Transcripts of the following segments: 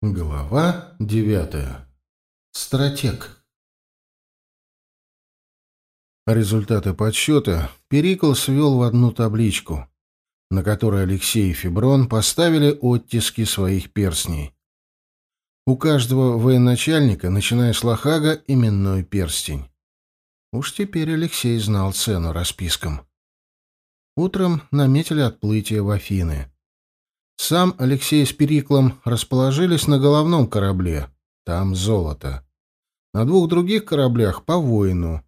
Глава девятая. Стратег. Результаты подсчета Перикл свел в одну табличку, на которой Алексей и Феброн поставили оттиски своих перстней. У каждого военачальника, начиная с Лохага, именной перстень. Уж теперь Алексей знал цену распискам. Утром наметили отплытие в Афины. Сам Алексей с Периклом расположились на головном корабле. Там золото. На двух других кораблях по воину.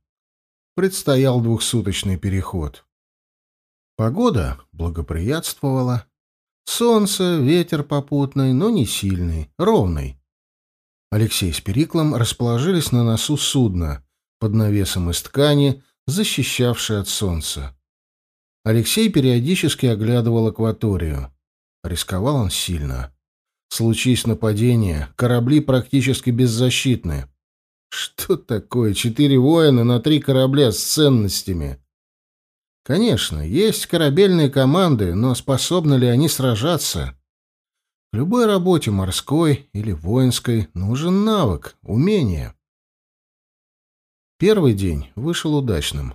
Предстоял двухсуточный переход. Погода благоприятствовала. Солнце, ветер попутный, но не сильный, ровный. Алексей с Периклом расположились на носу судна, под навесом из ткани, защищавшей от солнца. Алексей периодически оглядывал акваторию. Рисковал он сильно. Случись нападение, корабли практически беззащитны. Что такое четыре воина на три корабля с ценностями? Конечно, есть корабельные команды, но способны ли они сражаться? В любой работе морской или воинской нужен навык, умение. Первый день вышел удачным.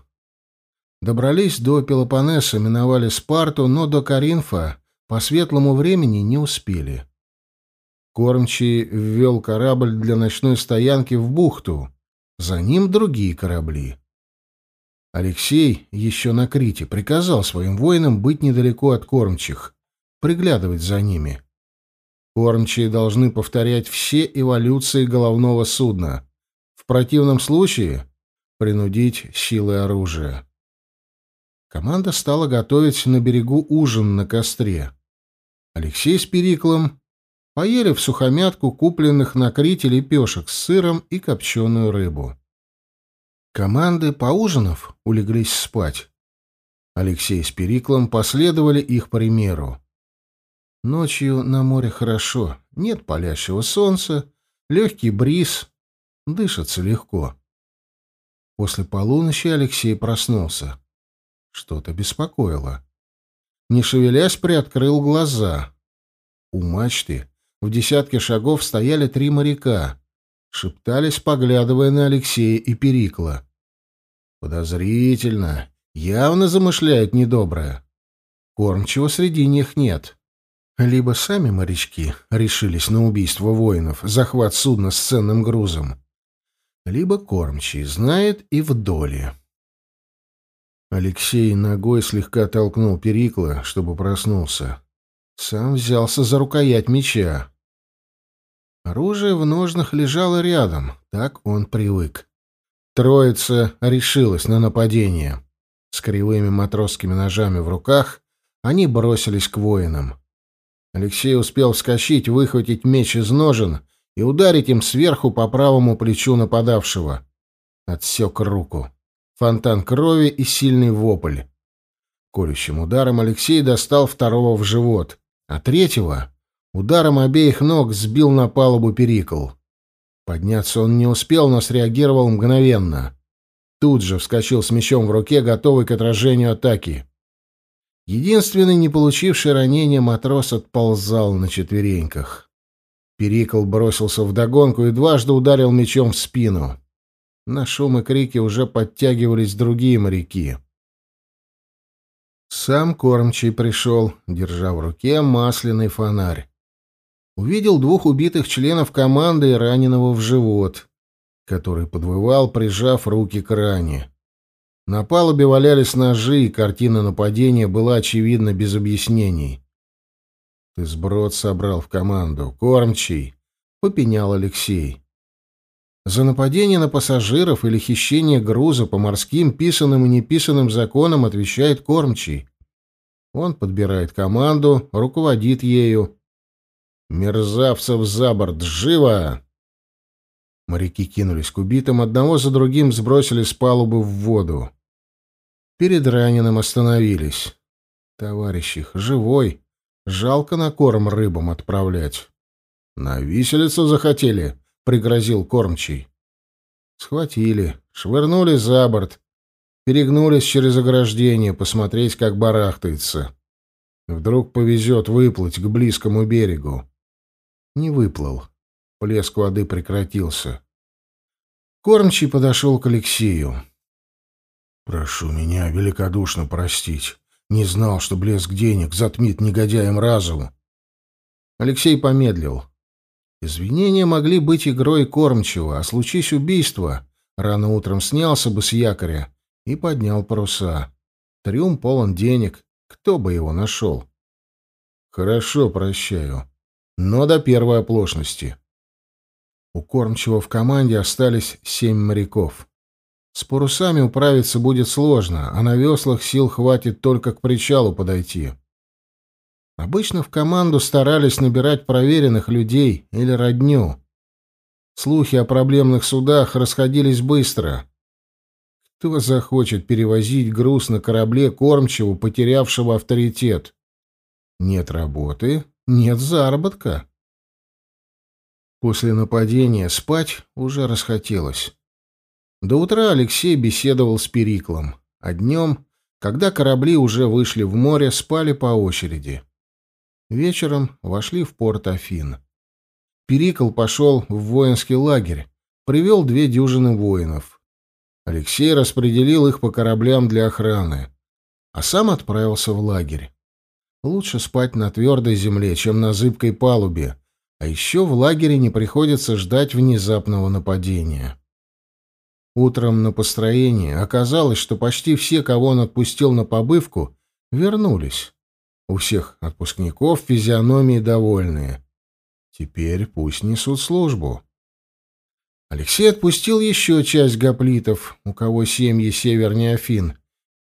Добрались до Пелопоннеса, миновали Спарту, но до Каринфа по светлому времени не успели. Кормчий ввел корабль для ночной стоянки в бухту. За ним другие корабли. Алексей еще на Крите приказал своим воинам быть недалеко от кормчих, приглядывать за ними. Кормчие должны повторять все эволюции головного судна. В противном случае принудить силы оружия. Команда стала готовить на берегу ужин на костре. Алексей с Периклом поели в сухомятку купленных на Крите лепешек с сыром и копченую рыбу. Команды, поужинав, улеглись спать. Алексей с Периклом последовали их примеру. Ночью на море хорошо, нет палящего солнца, легкий бриз, дышится легко. После полуночи Алексей проснулся. Что-то беспокоило. Не шевелясь, приоткрыл глаза. У мачты в десятке шагов стояли три моряка. Шептались, поглядывая на Алексея и Перикла. Подозрительно. Явно замышляют недоброе. Кормчего среди них нет. Либо сами морячки решились на убийство воинов, захват судна с ценным грузом, либо кормчий знает и в доле. Алексей ногой слегка толкнул Перикла, чтобы проснулся. Сам взялся за рукоять меча. Оружие в ножнах лежало рядом, так он привык. Троица решилась на нападение. С кривыми матросскими ножами в руках они бросились к воинам. Алексей успел вскочить, выхватить меч из ножен и ударить им сверху по правому плечу нападавшего. Отсек руку фонтан крови и сильный вопль. Колющим ударом Алексей достал второго в живот, а третьего ударом обеих ног сбил на палубу Перикл. Подняться он не успел, но среагировал мгновенно. Тут же вскочил с мечом в руке, готовый к отражению атаки. Единственный, не получивший ранения, матрос отползал на четвереньках. Перикл бросился вдогонку и дважды ударил мечом в спину. На шум и крики уже подтягивались другие моряки. Сам кормчий пришел, держа в руке масляный фонарь. Увидел двух убитых членов команды и раненого в живот, который подвывал, прижав руки к ране. На палубе валялись ножи, и картина нападения была очевидна без объяснений. «Ты сброд собрал в команду. Кормчий!» — попенял Алексей. За нападение на пассажиров или хищение груза по морским писанным и неписанным законам отвечает кормчий. Он подбирает команду, руководит ею. «Мерзавцев за борт! Живо!» Моряки кинулись к убитым, одного за другим сбросили с палубы в воду. Перед раненым остановились. Товарищ их живой. Жалко на корм рыбам отправлять. «На виселицу захотели?» — пригрозил кормчий. Схватили, швырнули за борт, перегнулись через ограждение, посмотреть, как барахтается. Вдруг повезет выплыть к близкому берегу. Не выплыл. Плеск воды прекратился. Кормчий подошел к Алексею. «Прошу меня великодушно простить. Не знал, что блеск денег затмит негодяем разум». Алексей помедлил. Извинения могли быть игрой кормчего, а случись убийство, рано утром снялся бы с якоря и поднял паруса. Трюм полон денег, кто бы его нашел? Хорошо, прощаю. Но до первой оплошности. У кормчего в команде остались семь моряков. С парусами управиться будет сложно, а на веслах сил хватит только к причалу подойти. Обычно в команду старались набирать проверенных людей или родню. Слухи о проблемных судах расходились быстро. Кто захочет перевозить груз на корабле кормчего, потерявшего авторитет? Нет работы, нет заработка. После нападения спать уже расхотелось. До утра Алексей беседовал с Периклом, а днем, когда корабли уже вышли в море, спали по очереди. Вечером вошли в порт Афин. Перикл пошел в воинский лагерь, привел две дюжины воинов. Алексей распределил их по кораблям для охраны, а сам отправился в лагерь. Лучше спать на твердой земле, чем на зыбкой палубе, а еще в лагере не приходится ждать внезапного нападения. Утром на построении оказалось, что почти все, кого он отпустил на побывку, вернулись. У всех отпускников физиономии довольные. Теперь пусть несут службу. Алексей отпустил еще часть гоплитов, у кого семьи севернее Афин,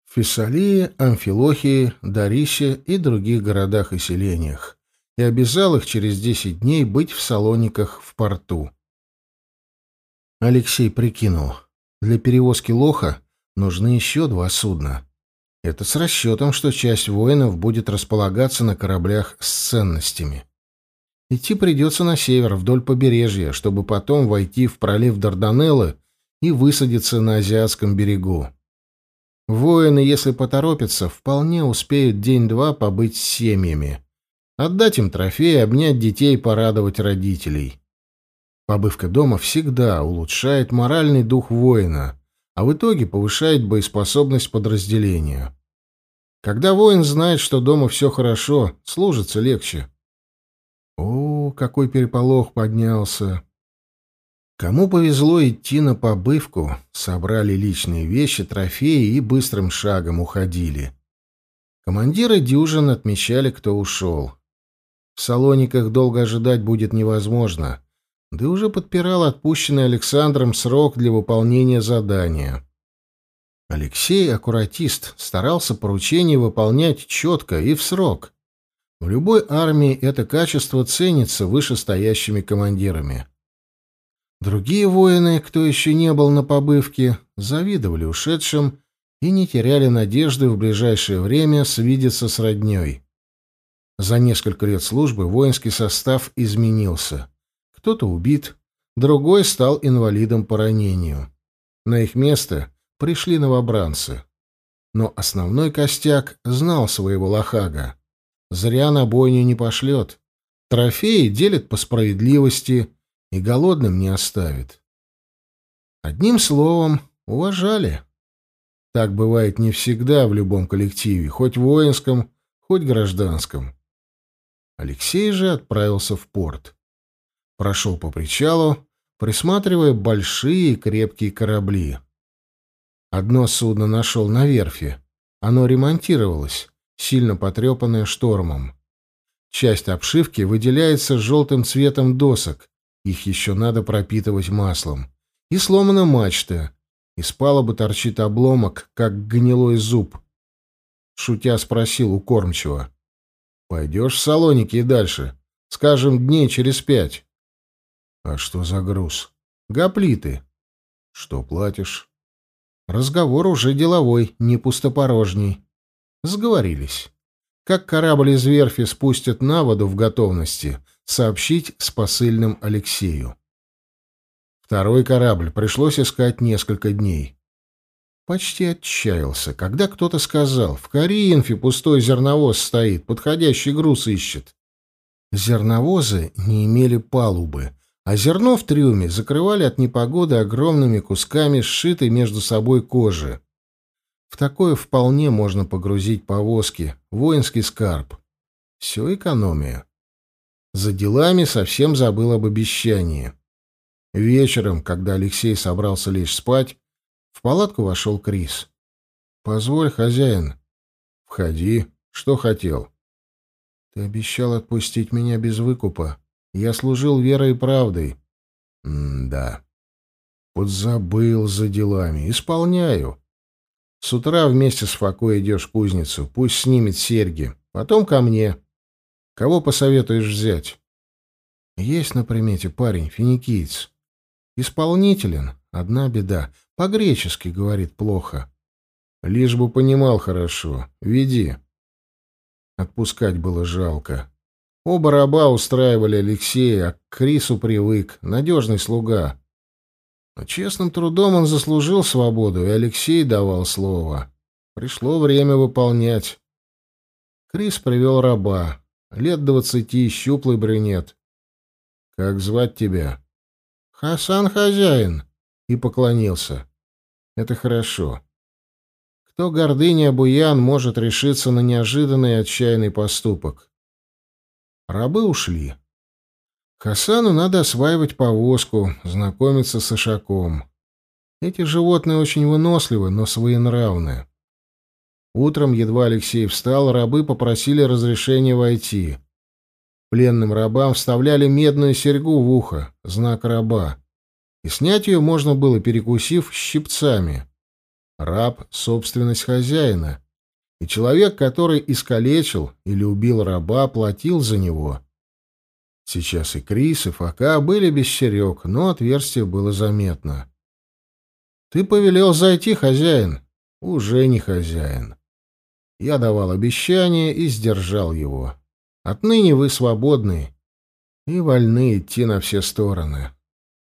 в Фессалии, Амфилохии, Дарисе и других городах и селениях, и обязал их через десять дней быть в Салониках в порту. Алексей прикинул — для перевозки лоха нужны еще два судна. Это с расчетом, что часть воинов будет располагаться на кораблях с ценностями. Идти придется на север, вдоль побережья, чтобы потом войти в пролив Дарданеллы и высадиться на азиатском берегу. Воины, если поторопятся, вполне успеют день-два побыть с семьями. Отдать им трофеи, обнять детей, порадовать родителей. Побывка дома всегда улучшает моральный дух воина, а в итоге повышает боеспособность подразделения. Когда воин знает, что дома все хорошо, служится легче. О, какой переполох поднялся! Кому повезло идти на побывку, собрали личные вещи, трофеи и быстрым шагом уходили. Командиры дюжин отмечали, кто ушел. В Салониках долго ожидать будет невозможно — да уже подпирал отпущенный Александром срок для выполнения задания. Алексей, аккуратист, старался поручения выполнять четко и в срок. В любой армии это качество ценится вышестоящими командирами. Другие воины, кто еще не был на побывке, завидовали ушедшим и не теряли надежды в ближайшее время свидеться с родней. За несколько лет службы воинский состав изменился кто-то убит, другой стал инвалидом по ранению. На их место пришли новобранцы. Но основной костяк знал своего лохага. Зря на бойню не пошлет. Трофеи делит по справедливости и голодным не оставит. Одним словом, уважали. Так бывает не всегда в любом коллективе, хоть воинском, хоть гражданском. Алексей же отправился в порт. Прошел по причалу, присматривая большие крепкие корабли. Одно судно нашел на верфи. Оно ремонтировалось, сильно потрепанное штормом. Часть обшивки выделяется желтым цветом досок, их еще надо пропитывать маслом. И сломана мачта. Из палубы торчит обломок, как гнилой зуб. Шутя спросил у кормчего. «Пойдешь в Салоники и дальше? Скажем, дней через пять». А что за груз? Гоплиты. Что платишь? Разговор уже деловой, не пустопорожний. Сговорились. Как корабль из верфи спустят на воду в готовности, сообщить с посыльным Алексею. Второй корабль пришлось искать несколько дней. Почти отчаялся, когда кто-то сказал, в Каринфе пустой зерновоз стоит, подходящий груз ищет. Зерновозы не имели палубы, а зерно в трюме закрывали от непогоды огромными кусками сшитой между собой кожи. В такое вполне можно погрузить повозки, воинский скарб. Все экономия. За делами совсем забыл об обещании. Вечером, когда Алексей собрался лечь спать, в палатку вошел Крис. «Позволь, хозяин». «Входи. Что хотел?» «Ты обещал отпустить меня без выкупа. Я служил верой и правдой». «М-да. Подзабыл за делами. Исполняю. С утра вместе с Фако идешь в кузницу. Пусть снимет серьги. Потом ко мне. Кого посоветуешь взять?» «Есть на примете парень, финикиец. Исполнителен. Одна беда. По-гречески говорит плохо. Лишь бы понимал хорошо. Веди». Отпускать было жалко. Оба раба устраивали Алексея, а к Крису привык, надежный слуга. Но честным трудом он заслужил свободу, и Алексей давал слово. Пришло время выполнять. Крис привел раба. Лет двадцати, щуплый брюнет. «Как звать тебя?» «Хасан хозяин», — и поклонился. «Это хорошо. Кто гордыня Буян может решиться на неожиданный отчаянный поступок. Рабы ушли. Хасану надо осваивать повозку, знакомиться с Ишаком. Эти животные очень выносливы, но своенравны. Утром, едва Алексей встал, рабы попросили разрешения войти. Пленным рабам вставляли медную серьгу в ухо, знак раба, и снять ее можно было, перекусив щипцами. Раб — собственность хозяина, и человек, который искалечил или убил раба, платил за него. Сейчас и Крис, и Фока были без черек, но отверстие было заметно. «Ты повелел зайти, хозяин?» «Уже не хозяин. Я давал обещание и сдержал его. Отныне вы свободны и вольны идти на все стороны.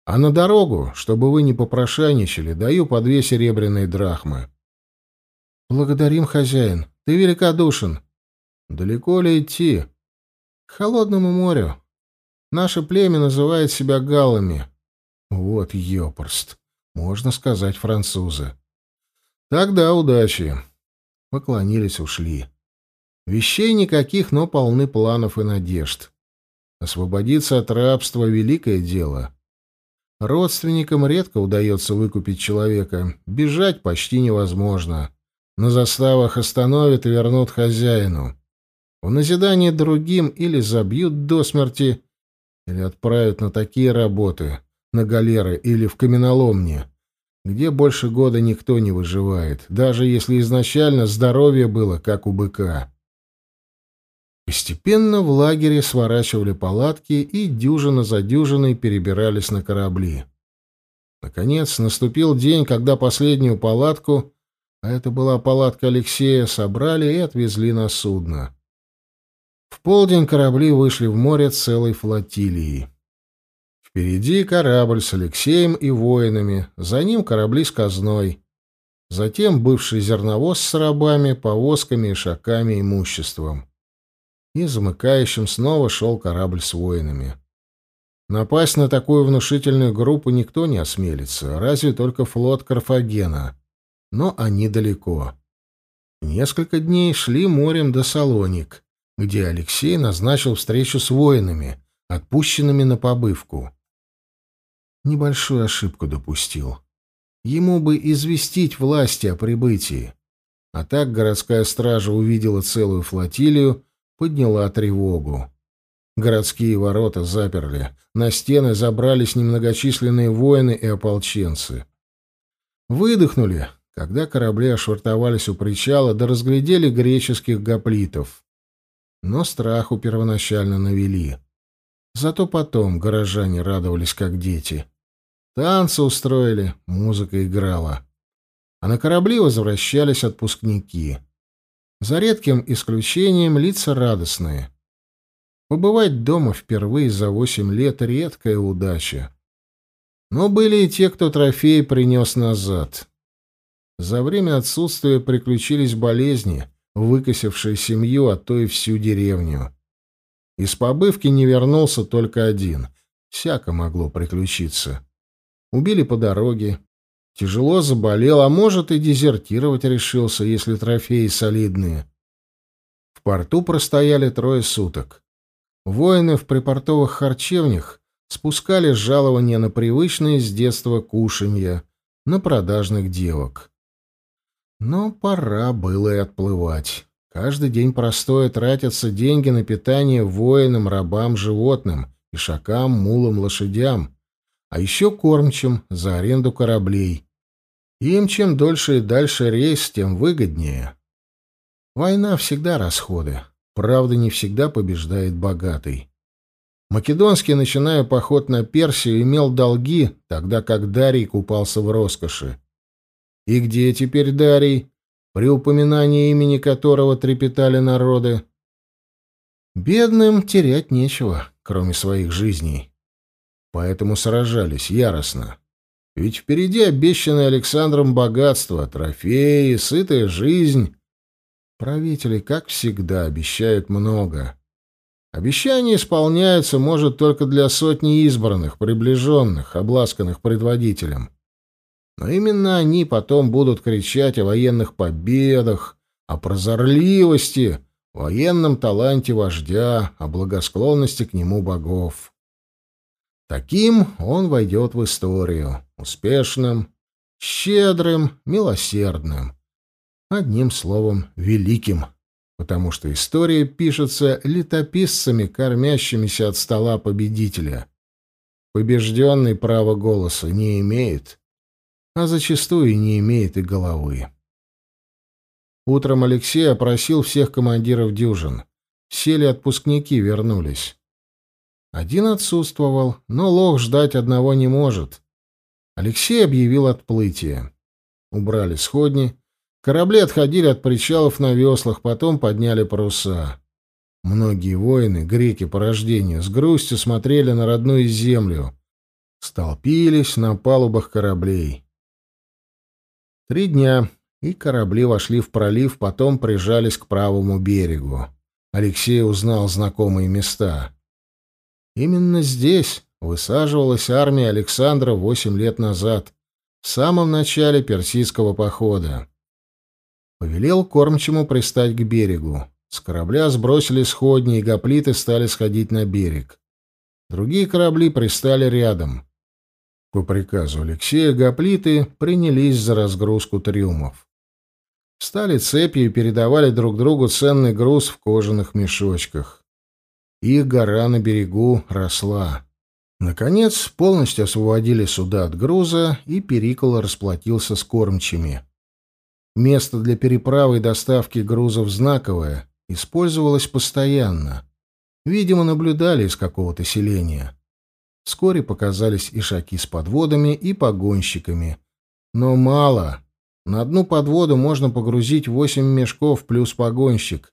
А на дорогу, чтобы вы не попрошайничали, даю по две серебряные драхмы. Благодарим, хозяин. Ты великодушен. Далеко ли идти? К холодному морю. Наше племя называет себя галлами. Вот ёпрст. Можно сказать, французы. Тогда удачи. Поклонились, ушли. Вещей никаких, но полны планов и надежд. Освободиться от рабства — великое дело. Родственникам редко удается выкупить человека, бежать почти невозможно. На заставах остановят и вернут хозяину. В назидание другим или забьют до смерти, или отправят на такие работы, на галеры или в каменоломни, где больше года никто не выживает, даже если изначально здоровье было, как у быка. Постепенно в лагере сворачивали палатки и дюжина за дюжиной перебирались на корабли. Наконец наступил день, когда последнюю палатку, а это была палатка Алексея, собрали и отвезли на судно. В полдень корабли вышли в море целой флотилией. Впереди корабль с Алексеем и воинами, за ним корабли с казной. Затем бывший зерновоз с рабами, повозками, шаками, имуществом и замыкающим снова шел корабль с воинами. Напасть на такую внушительную группу никто не осмелится, разве только флот Карфагена. Но они далеко. Несколько дней шли морем до Салоник, где Алексей назначил встречу с воинами, отпущенными на побывку. Небольшую ошибку допустил. Ему бы известить власти о прибытии. А так городская стража увидела целую флотилию подняла тревогу. Городские ворота заперли, на стены забрались немногочисленные воины и ополченцы. Выдохнули, когда корабли ошвартовались у причала, да разглядели греческих гоплитов. Но страху первоначально навели. Зато потом горожане радовались, как дети. Танцы устроили, музыка играла. А на корабли возвращались отпускники. За редким исключением лица радостные. Побывать дома впервые за восемь лет — редкая удача. Но были и те, кто трофей принес назад. За время отсутствия приключились болезни, выкосившие семью, а то и всю деревню. Из побывки не вернулся только один. Всяко могло приключиться. Убили по дороге. Тяжело заболел, а может и дезертировать решился, если трофеи солидные. В порту простояли трое суток. Воины в припортовых харчевнях спускали жалования на привычные с детства кушанья, на продажных девок. Но пора было и отплывать. Каждый день простое тратятся деньги на питание воинам, рабам, животным, ишакам, мулам, лошадям, а еще кормчим за аренду кораблей. Им чем дольше и дальше рейс, тем выгоднее. Война всегда расходы. Правда, не всегда побеждает богатый. Македонский, начиная поход на Персию, имел долги, тогда как Дарий купался в роскоши. И где теперь Дарий, при упоминании имени которого трепетали народы? Бедным терять нечего, кроме своих жизней. Поэтому сражались яростно. Ведь впереди обещанное Александром богатство, трофеи, сытая жизнь. Правители, как всегда, обещают много. Обещания исполняются, может, только для сотни избранных, приближенных, обласканных предводителем. Но именно они потом будут кричать о военных победах, о прозорливости, военном таланте вождя, о благосклонности к нему богов. Таким он войдет в историю, успешным, щедрым, милосердным. Одним словом, великим потому что история пишется летописцами, кормящимися от стола победителя. Побежденный права голоса не имеет, а зачастую не имеет и головы. Утром Алексей опросил всех командиров дюжин. Все ли отпускники вернулись? Один отсутствовал, но лох ждать одного не может. Алексей объявил отплытие. Убрали сходни, Корабли отходили от причалов на веслах, потом подняли паруса. Многие воины, греки по рождению, с грустью смотрели на родную землю, столпились на палубах кораблей. Три дня, и корабли вошли в пролив, потом прижались к правому берегу. Алексей узнал знакомые места. Именно здесь высаживалась армия Александра восемь лет назад, в самом начале персидского похода. Повелел кормчему пристать к берегу. С корабля сбросили сходни, и гоплиты стали сходить на берег. Другие корабли пристали рядом. По приказу Алексея гоплиты принялись за разгрузку трюмов. Стали цепью и передавали друг другу ценный груз в кожаных мешочках. Их гора на берегу росла. Наконец, полностью освободили суда от груза, и Перикол расплатился с кормчими. Место для переправы и доставки грузов знаковое, использовалось постоянно. Видимо, наблюдали из какого-то селения. Вскоре показались ишаки с подводами и погонщиками. Но мало. На одну подводу можно погрузить восемь мешков плюс погонщик.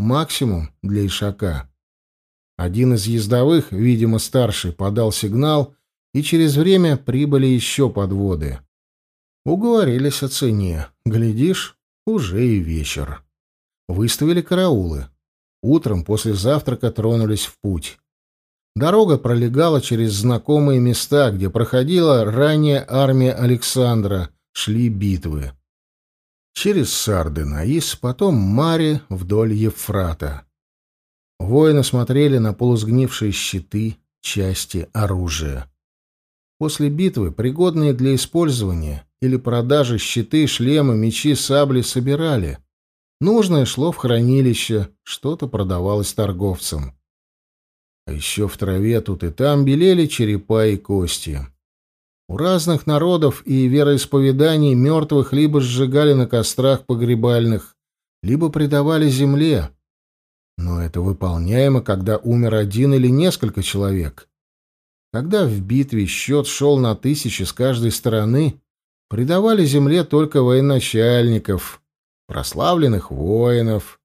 Максимум для ишака. Один из ездовых, видимо старший, подал сигнал, и через время прибыли еще подводы. Уговорились о цене. Глядишь, уже и вечер. Выставили караулы. Утром после завтрака тронулись в путь. Дорога пролегала через знакомые места, где проходила ранее армия Александра, шли битвы. Через Сарды Наис, потом Мари вдоль Евфрата. Воины смотрели на полусгнившие щиты, части оружия. После битвы, пригодные для использования, или продажи щиты, шлемы, мечи, сабли собирали. Нужное шло в хранилище, что-то продавалось торговцам. А еще в траве тут и там белели черепа и кости. У разных народов и вероисповеданий мертвых либо сжигали на кострах погребальных, либо предавали земле. Но это выполняемо, когда умер один или несколько человек. Когда в битве счет шел на тысячи с каждой стороны, Предавали земле только военачальников, прославленных воинов.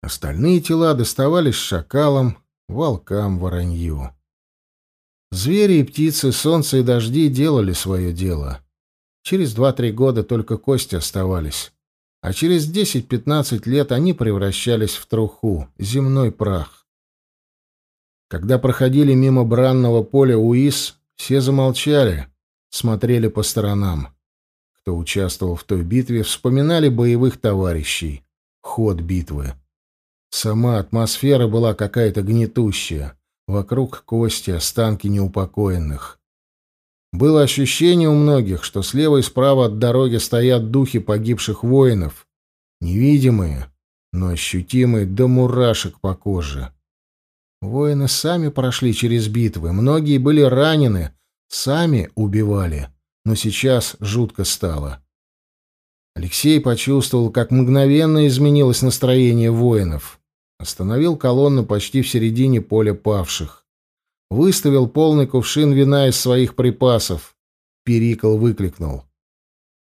Остальные тела доставались шакалам, волкам, воронью. Звери и птицы, солнце и дожди делали свое дело. Через два-три года только кости оставались, а через десять-пятнадцать лет они превращались в труху, земной прах. Когда проходили мимо бранного поля УИС, все замолчали, смотрели по сторонам. Кто участвовал в той битве, вспоминали боевых товарищей, ход битвы. Сама атмосфера была какая-то гнетущая. Вокруг кости, останки неупокоенных. Было ощущение у многих, что слева и справа от дороги стоят духи погибших воинов, невидимые, но ощутимые до мурашек по коже. Воины сами прошли через битвы, многие были ранены, сами убивали, но сейчас жутко стало. Алексей почувствовал, как мгновенно изменилось настроение воинов. Остановил колонну почти в середине поля павших. Выставил полный кувшин вина из своих припасов. Перикл выкликнул.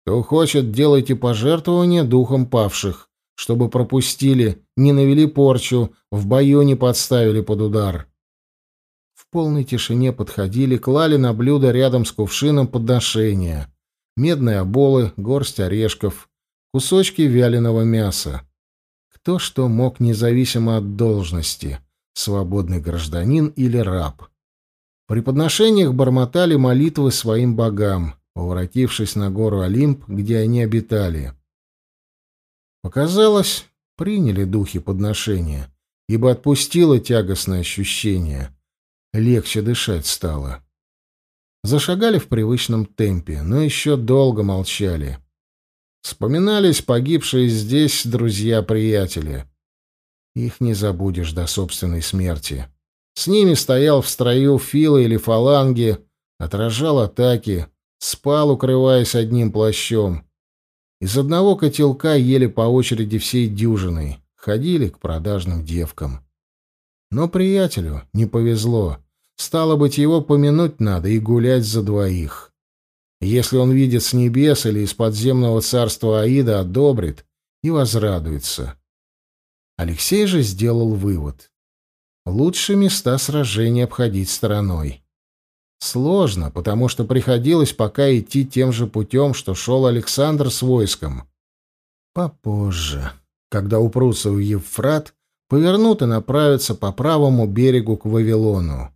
«Кто хочет, делайте пожертвования духом павших, чтобы пропустили, не навели порчу, в бою не подставили под удар». В полной тишине подходили, клали на блюдо рядом с кувшином подношения. Медные оболы, горсть орешков, кусочки вяленого мяса кто что мог независимо от должности, свободный гражданин или раб. При подношениях бормотали молитвы своим богам, поворотившись на гору Олимп, где они обитали. Показалось, приняли духи подношения, ибо отпустило тягостное ощущение. Легче дышать стало. Зашагали в привычном темпе, но еще долго молчали. Вспоминались погибшие здесь друзья-приятели. Их не забудешь до собственной смерти. С ними стоял в строю Фила или фаланги, отражал атаки, спал, укрываясь одним плащом. Из одного котелка ели по очереди всей дюжиной, ходили к продажным девкам. Но приятелю не повезло. Стало быть, его помянуть надо и гулять за двоих. Если он видит с небес или из подземного царства Аида, одобрит и возрадуется. Алексей же сделал вывод. Лучше места сражения обходить стороной. Сложно, потому что приходилось пока идти тем же путем, что шел Александр с войском. Попозже, когда упрутся в Евфрат, повернут и направятся по правому берегу к Вавилону.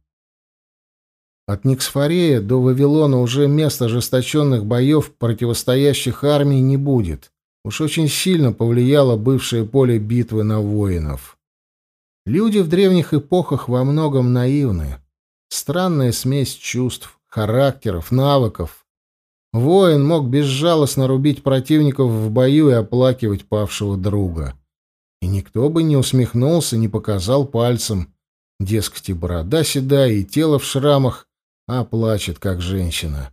От Никсфорея до Вавилона уже мест ожесточенных боев противостоящих армий не будет. Уж очень сильно повлияло бывшее поле битвы на воинов. Люди в древних эпохах во многом наивны. Странная смесь чувств, характеров, навыков. Воин мог безжалостно рубить противников в бою и оплакивать павшего друга. И никто бы не усмехнулся, не показал пальцем. Дескать, и борода седая, и тело в шрамах, а плачет, как женщина.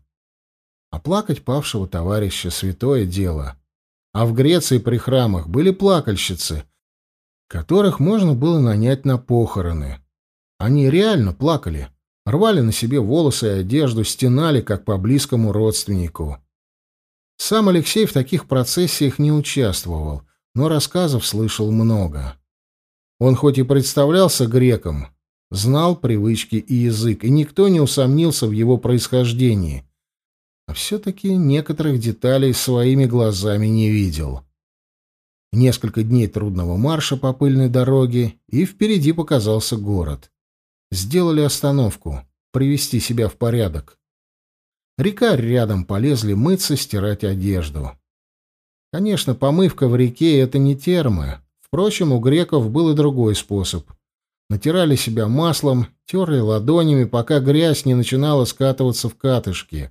Оплакать павшего товарища — святое дело. А в Греции при храмах были плакальщицы, которых можно было нанять на похороны. Они реально плакали, рвали на себе волосы и одежду, стенали, как по близкому родственнику. Сам Алексей в таких процессиях не участвовал, но рассказов слышал много. Он хоть и представлялся греком, знал привычки и язык, и никто не усомнился в его происхождении. А все-таки некоторых деталей своими глазами не видел. Несколько дней трудного марша по пыльной дороге, и впереди показался город. Сделали остановку, привести себя в порядок. Река рядом полезли мыться, стирать одежду. Конечно, помывка в реке — это не термы. Впрочем, у греков был и другой способ — натирали себя маслом, терли ладонями, пока грязь не начинала скатываться в катышки.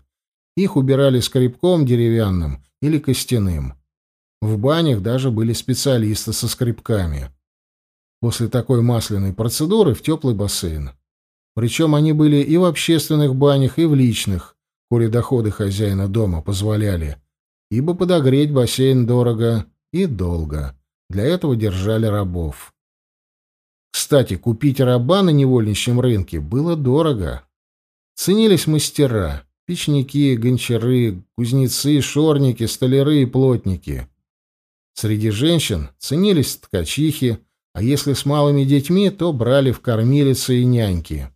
Их убирали скребком деревянным или костяным. В банях даже были специалисты со скребками. После такой масляной процедуры в теплый бассейн. Причем они были и в общественных банях, и в личных, коли доходы хозяина дома позволяли, ибо подогреть бассейн дорого и долго. Для этого держали рабов. Кстати, купить раба на невольничьем рынке было дорого. Ценились мастера, печники, гончары, кузнецы, шорники, столяры и плотники. Среди женщин ценились ткачихи, а если с малыми детьми, то брали в кормилицы и няньки.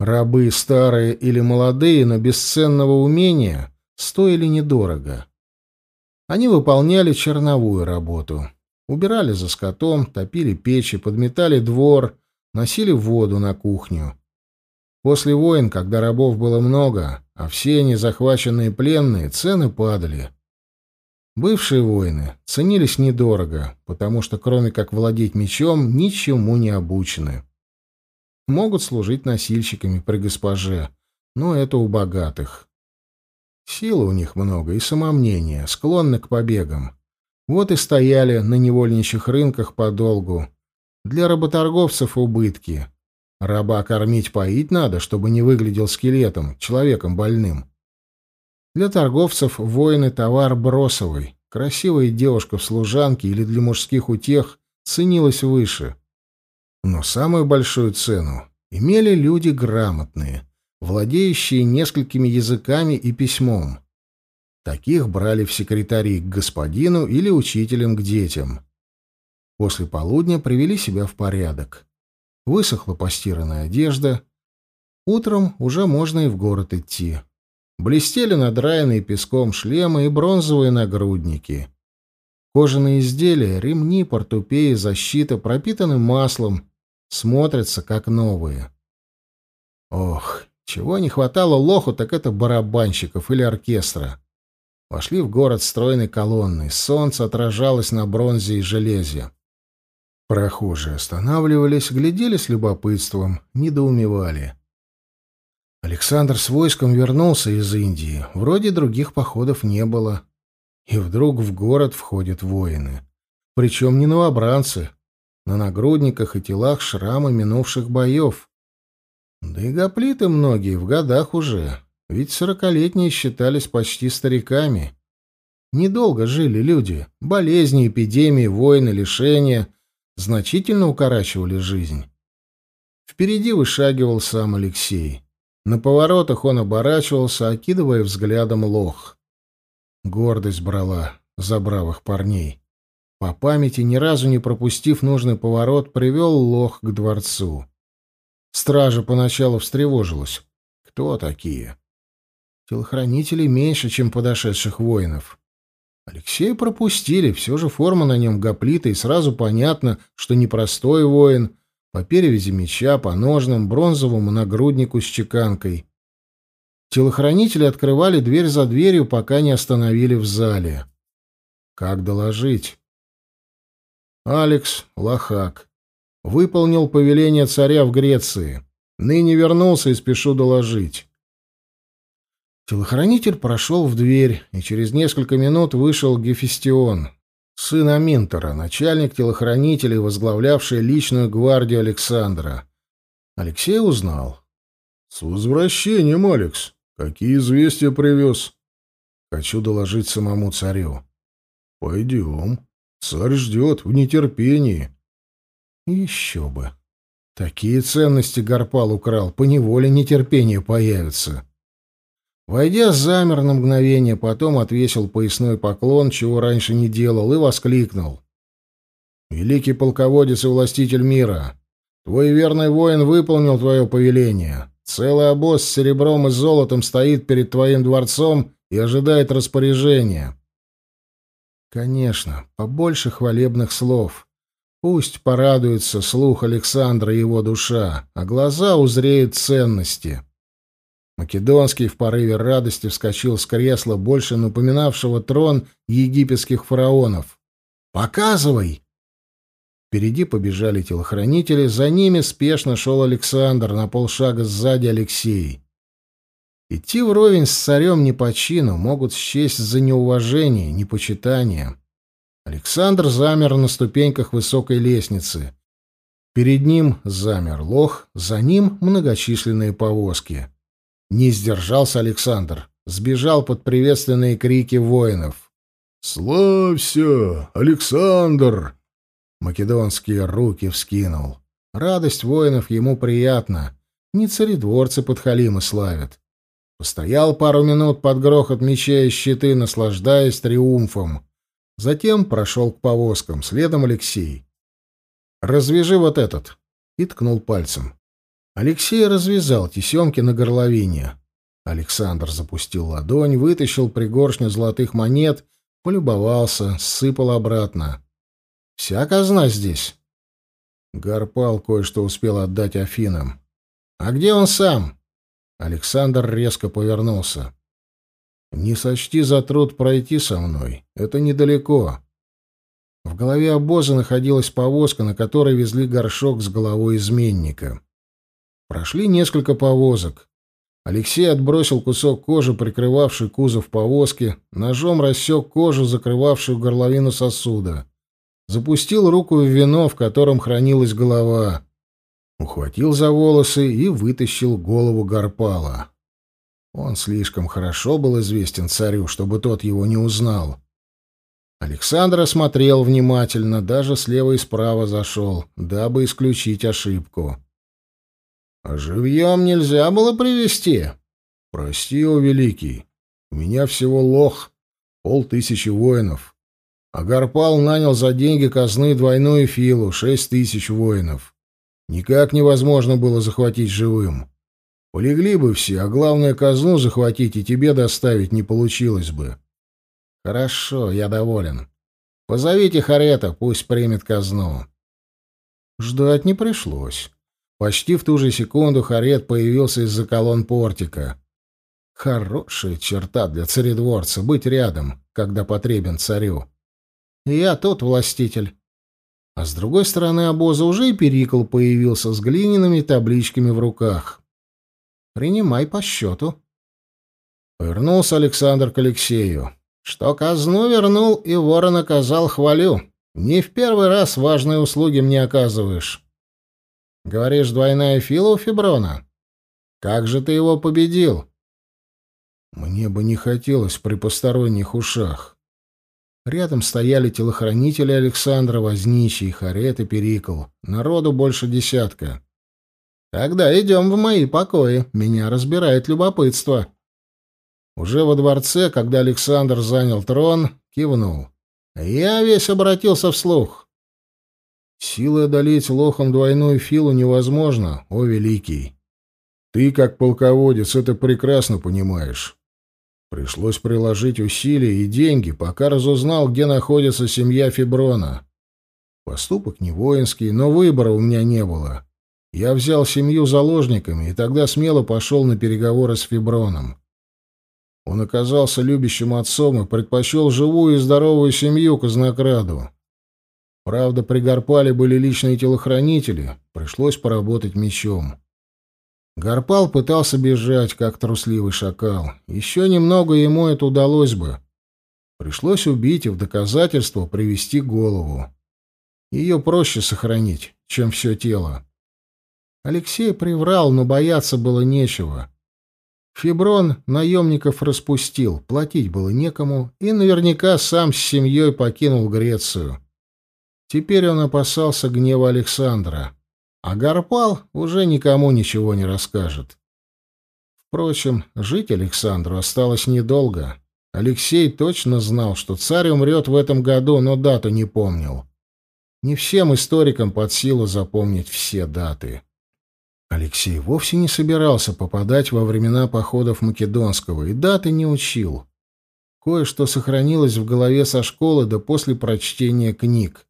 Рабы старые или молодые, но бесценного умения, стоили недорого. Они выполняли черновую работу. Убирали за скотом, топили печи, подметали двор, носили воду на кухню. После войн, когда рабов было много, а все они захваченные пленные, цены падали. Бывшие воины ценились недорого, потому что кроме как владеть мечом, ничему не обучены. Могут служить носильщиками при госпоже, но это у богатых. Силы у них много и самомнения, склонны к побегам. Вот и стояли на невольничьих рынках подолгу. Для работорговцев убытки. Раба кормить поить надо, чтобы не выглядел скелетом, человеком больным. Для торговцев воины товар бросовый. Красивая девушка в служанке или для мужских утех ценилась выше. Но самую большую цену имели люди грамотные, владеющие несколькими языками и письмом. Таких брали в секретари к господину или учителям к детям. После полудня привели себя в порядок. Высохла постиранная одежда. Утром уже можно и в город идти. Блестели надраенные песком шлемы и бронзовые нагрудники. Кожаные изделия, ремни, портупеи, защита пропитаны маслом, смотрятся как новые. Ох, чего не хватало лоху, так это барабанщиков или оркестра. Вошли в город стройной колонной, солнце отражалось на бронзе и железе. Прохожие останавливались, глядели с любопытством, недоумевали. Александр с войском вернулся из Индии. Вроде других походов не было. И вдруг в город входят воины. Причем не новобранцы. На нагрудниках и телах шрамы минувших боев. Да и гоплиты многие в годах уже. Ведь сорокалетние считались почти стариками. Недолго жили люди. Болезни, эпидемии, войны, лишения значительно укорачивали жизнь. Впереди вышагивал сам Алексей. На поворотах он оборачивался, окидывая взглядом лох. Гордость брала за бравых парней. По памяти, ни разу не пропустив нужный поворот, привел лох к дворцу. Стража поначалу встревожилась. Кто такие? Телохранителей меньше, чем подошедших воинов. Алексея пропустили, все же форма на нем гоплита, и сразу понятно, что непростой воин, по перевязи меча, по ножным, бронзовому нагруднику с чеканкой. Телохранители открывали дверь за дверью, пока не остановили в зале. Как доложить? Алекс Лохак. Выполнил повеление царя в Греции. Ныне вернулся и спешу доложить. Телохранитель прошел в дверь, и через несколько минут вышел Гефестион, сын Аминтора, начальник телохранителей, возглавлявший личную гвардию Александра. Алексей узнал. — С возвращением, Алекс! Какие известия привез? — Хочу доложить самому царю. — Пойдем. Царь ждет в нетерпении. — Еще бы. Такие ценности Гарпал украл, поневоле нетерпение появится. Войдя, замер на мгновение, потом отвесил поясной поклон, чего раньше не делал, и воскликнул. «Великий полководец и властитель мира, твой верный воин выполнил твое повеление. Целый обоз с серебром и золотом стоит перед твоим дворцом и ожидает распоряжения». Конечно, побольше хвалебных слов. Пусть порадуется слух Александра и его душа, а глаза узреют ценности. Македонский в порыве радости вскочил с кресла, больше напоминавшего трон египетских фараонов. «Показывай!» Впереди побежали телохранители, за ними спешно шел Александр, на полшага сзади Алексей. Идти вровень с царем не по чину, могут счесть за неуважение, непочитание. Александр замер на ступеньках высокой лестницы. Перед ним замер лох, за ним многочисленные повозки. Не сдержался Александр, сбежал под приветственные крики воинов. «Славься, Александр!» Македонские руки вскинул. Радость воинов ему приятна. Не царедворцы подхалимы славят. Постоял пару минут под грохот мечей и щиты, наслаждаясь триумфом. Затем прошел к повозкам, следом Алексей. «Развяжи вот этот!» и ткнул пальцем. Алексей развязал тесемки на горловине. Александр запустил ладонь, вытащил пригоршню золотых монет, полюбовался, сыпал обратно. «Вся казна здесь». Гарпал кое-что успел отдать Афинам. «А где он сам?» Александр резко повернулся. «Не сочти за труд пройти со мной. Это недалеко». В голове обоза находилась повозка, на которой везли горшок с головой изменника. Прошли несколько повозок. Алексей отбросил кусок кожи, прикрывавший кузов повозки, ножом рассек кожу, закрывавшую горловину сосуда. Запустил руку в вино, в котором хранилась голова. Ухватил за волосы и вытащил голову Гарпала. Он слишком хорошо был известен царю, чтобы тот его не узнал. Александр осмотрел внимательно, даже слева и справа зашел, дабы исключить ошибку. «А живьем нельзя было привести. «Прости, о великий, у меня всего лох, полтысячи воинов. А Гарпал нанял за деньги казны двойную филу, шесть тысяч воинов. Никак невозможно было захватить живым. Полегли бы все, а главное, казну захватить и тебе доставить не получилось бы. Хорошо, я доволен. Позовите Харета, пусть примет казну. Ждать не пришлось. Почти в ту же секунду Харет появился из-за колонн портика. Хорошая черта для царедворца — быть рядом, когда потребен царю. Я тот властитель. А с другой стороны обоза уже и Перикл появился с глиняными табличками в руках. Принимай по счету. Вернулся Александр к Алексею. Что казну вернул и вора наказал, хвалю. Не в первый раз важные услуги мне оказываешь. Говоришь, двойная фила у Фиброна? Как же ты его победил? Мне бы не хотелось при посторонних ушах. Рядом стояли телохранители Александра, Возничий, Харет и Перикл. Народу больше десятка. «Тогда идем в мои покои. Меня разбирает любопытство». Уже во дворце, когда Александр занял трон, кивнул. Я весь обратился вслух. Силы одолеть лохом двойную филу невозможно, о великий. Ты, как полководец, это прекрасно понимаешь. Пришлось приложить усилия и деньги, пока разузнал, где находится семья Фиброна. Поступок не воинский, но выбора у меня не было. Я взял семью заложниками и тогда смело пошел на переговоры с Фиброном. Он оказался любящим отцом и предпочел живую и здоровую семью казнокраду. Правда, при Гарпале были личные телохранители, пришлось поработать мечом. Гарпал пытался бежать, как трусливый шакал. Еще немного ему это удалось бы. Пришлось убить и в доказательство привести голову. Ее проще сохранить, чем все тело. Алексей приврал, но бояться было нечего. Фиброн наемников распустил, платить было некому, и наверняка сам с семьей покинул Грецию. Теперь он опасался гнева Александра. А Гарпал уже никому ничего не расскажет. Впрочем, жить Александру осталось недолго. Алексей точно знал, что царь умрет в этом году, но дату не помнил. Не всем историкам под силу запомнить все даты. Алексей вовсе не собирался попадать во времена походов Македонского и даты не учил. Кое-что сохранилось в голове со школы да после прочтения книг.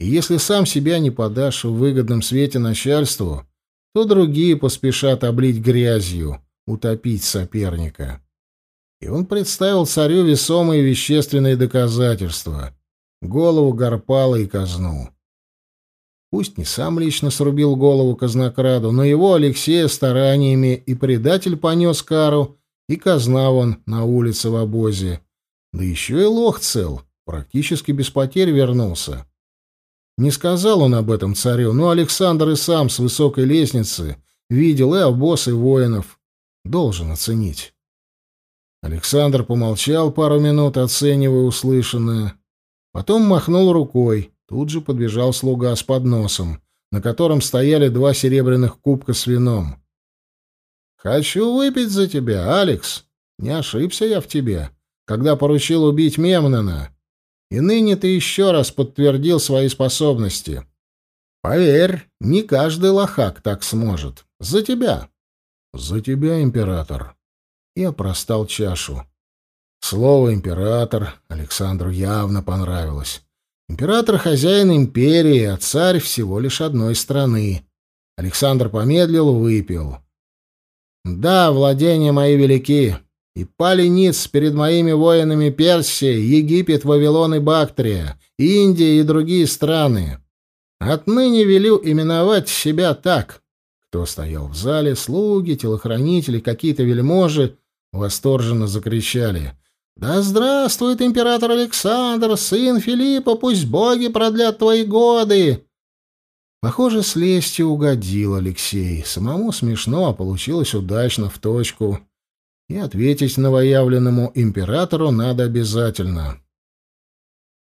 И если сам себя не подашь в выгодном свете начальству, то другие поспешат облить грязью, утопить соперника. И он представил царю весомые вещественные доказательства — голову Гарпала и казну. Пусть не сам лично срубил голову казнокраду, но его Алексея стараниями и предатель понес кару, и казна он на улице в обозе. Да еще и лох цел, практически без потерь вернулся. Не сказал он об этом царю, но Александр и сам с высокой лестницы видел и обоз, и воинов. Должен оценить. Александр помолчал пару минут, оценивая услышанное. Потом махнул рукой. Тут же подбежал слуга с подносом, на котором стояли два серебряных кубка с вином. «Хочу выпить за тебя, Алекс. Не ошибся я в тебе, когда поручил убить Мемнона. И ныне ты еще раз подтвердил свои способности. Поверь, не каждый лохак так сможет. За тебя. За тебя, император. Я простал чашу. Слово «император» Александру явно понравилось. Император — хозяин империи, а царь всего лишь одной страны. Александр помедлил, выпил. «Да, владения мои велики, и пали ниц перед моими воинами Персия, Египет, Вавилон и Бактрия, Индия и другие страны. Отныне велю именовать себя так». Кто стоял в зале, слуги, телохранители, какие-то вельможи, восторженно закричали. «Да здравствует император Александр, сын Филиппа, пусть боги продлят твои годы!» Похоже, с лестью угодил Алексей. Самому смешно, а получилось удачно, в точку. И ответить новоявленному императору надо обязательно.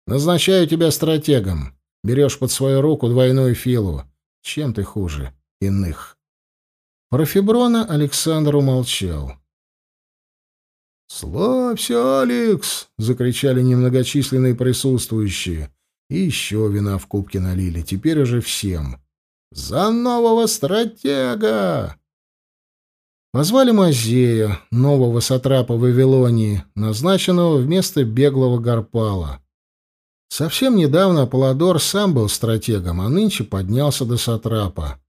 «Назначаю тебя стратегом. Берешь под свою руку двойную филу. Чем ты хуже иных?» Про Фиброна Александр умолчал. «Славься, Алекс!» — закричали немногочисленные присутствующие. И еще вина в кубке налили, теперь уже всем. «За нового стратега!» Позвали Мазея, нового сатрапа Вавилонии, назначенного вместо беглого Гарпала. Совсем недавно Аполлодор сам был стратегом, а нынче поднялся до сатрапа.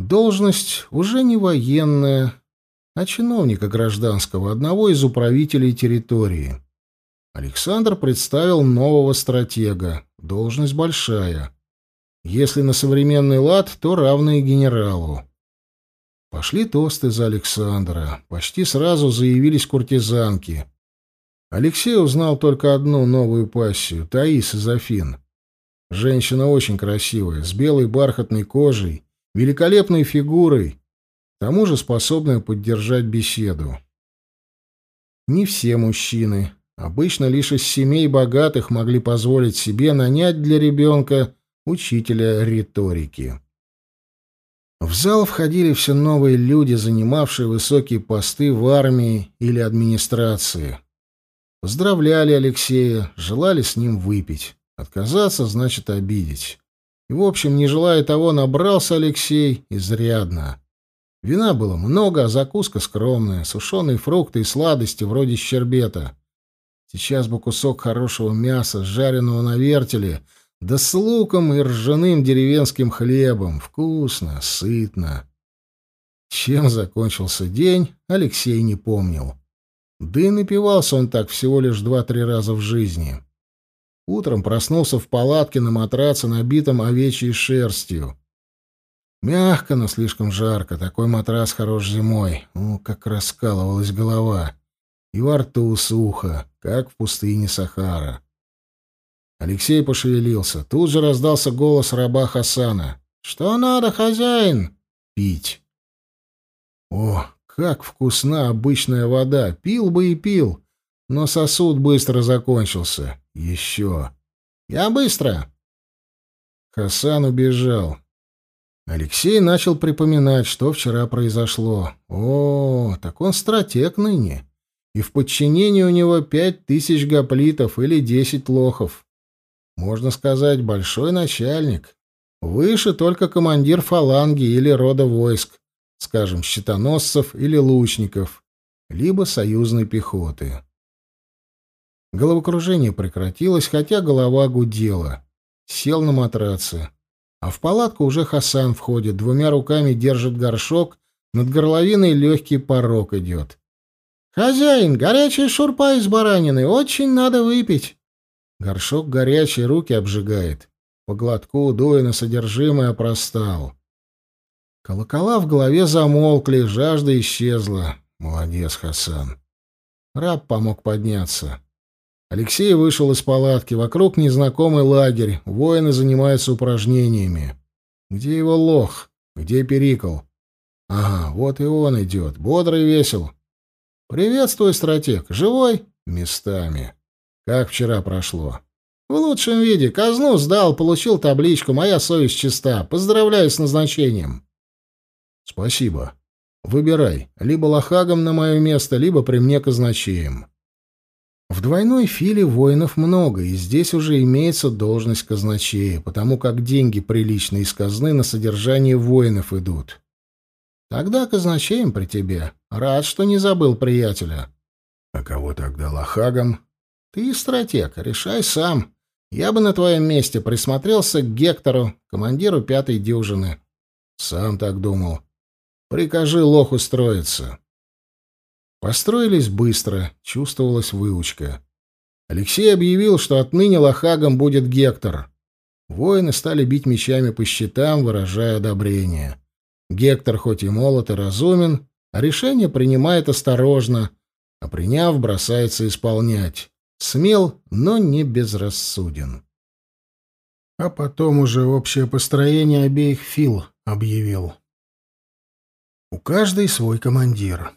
Должность уже не военная, а чиновника гражданского, одного из управителей территории. Александр представил нового стратега. Должность большая. Если на современный лад, то равная генералу. Пошли тосты за Александра. Почти сразу заявились куртизанки. Алексей узнал только одну новую пассию — Таис из Афин. Женщина очень красивая, с белой бархатной кожей, великолепной фигурой, к тому же способная поддержать беседу. Не все мужчины, обычно лишь из семей богатых могли позволить себе нанять для ребенка учителя риторики. В зал входили все новые люди, занимавшие высокие посты в армии или администрации. Поздравляли Алексея, желали с ним выпить. Отказаться значит обидеть. И, в общем, не желая того, набрался Алексей изрядно. Вина было много, а закуска скромная, сушеные фрукты и сладости вроде щербета. Сейчас бы кусок хорошего мяса, жареного на вертеле, да с луком и ржаным деревенским хлебом. Вкусно, сытно. Чем закончился день, Алексей не помнил. Да и напивался он так всего лишь два-три раза в жизни. Утром проснулся в палатке на матраце, набитом овечьей шерстью. Мягко, но слишком жарко. Такой матрас хорош зимой. Ну, как раскалывалась голова. И во рту сухо, как в пустыне Сахара. Алексей пошевелился. Тут же раздался голос раба Хасана. «Что надо, хозяин?» «Пить». О, как вкусна обычная вода! Пил бы и пил. Но сосуд быстро закончился. Еще. «Я быстро!» Хасан убежал. Алексей начал припоминать, что вчера произошло. О, так он стратег ныне. И в подчинении у него пять тысяч гоплитов или десять лохов. Можно сказать, большой начальник. Выше только командир фаланги или рода войск, скажем, щитоносцев или лучников, либо союзной пехоты. Головокружение прекратилось, хотя голова гудела. Сел на матраце. А в палатку уже Хасан входит, двумя руками держит горшок, над горловиной легкий порог идет. «Хозяин, горячая шурпа из баранины, очень надо выпить!» Горшок горячий, руки обжигает. По глотку, дуя на содержимое, простал. Колокола в голове замолкли, жажда исчезла. Молодец, Хасан. Раб помог подняться. Алексей вышел из палатки. Вокруг незнакомый лагерь. Воины занимаются упражнениями. Где его лох? Где Перикл? Ага, вот и он идет. Бодрый и весел. «Приветствую, стратег. Живой?» «Местами. Как вчера прошло?» «В лучшем виде. Казну сдал, получил табличку. Моя совесть чиста. Поздравляю с назначением». «Спасибо. Выбирай. Либо лохагом на мое место, либо при мне казначеем». В двойной филе воинов много, и здесь уже имеется должность казначея, потому как деньги прилично из казны на содержание воинов идут. Тогда казначеем при тебе. Рад, что не забыл приятеля. А кого тогда лохагом? Ты стратег, решай сам. Я бы на твоем месте присмотрелся к Гектору, командиру пятой дюжины. Сам так думал. Прикажи лоху строиться. Построились быстро, чувствовалась выучка. Алексей объявил, что отныне лохагом будет Гектор. Воины стали бить мечами по щитам, выражая одобрение. Гектор хоть и молод и разумен, а решение принимает осторожно, а приняв, бросается исполнять. Смел, но не безрассуден. А потом уже общее построение обеих фил объявил. У каждой свой командир.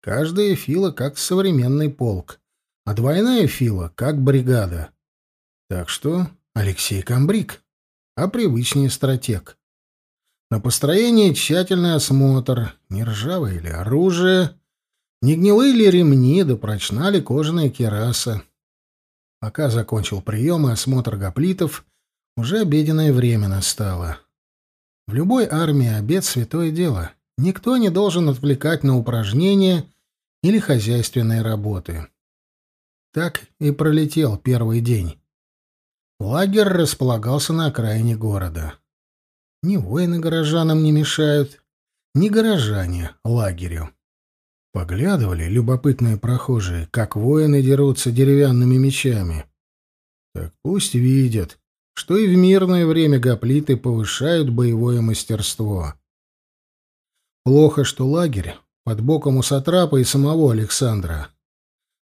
Каждая фила как современный полк, а двойная фила как бригада. Так что Алексей Камбрик, а привычнее стратег. На построение тщательный осмотр, не ржавое ли оружие, не гнилые ли ремни, да прочна ли кожаная кераса. Пока закончил прием и осмотр гоплитов, уже обеденное время настало. В любой армии обед — святое дело. Никто не должен отвлекать на упражнения или хозяйственные работы. Так и пролетел первый день. Лагерь располагался на окраине города. Ни воины горожанам не мешают, ни горожане лагерю. Поглядывали любопытные прохожие, как воины дерутся деревянными мечами. Так пусть видят, что и в мирное время гоплиты повышают боевое мастерство. Плохо, что лагерь под боком у Сатрапа и самого Александра.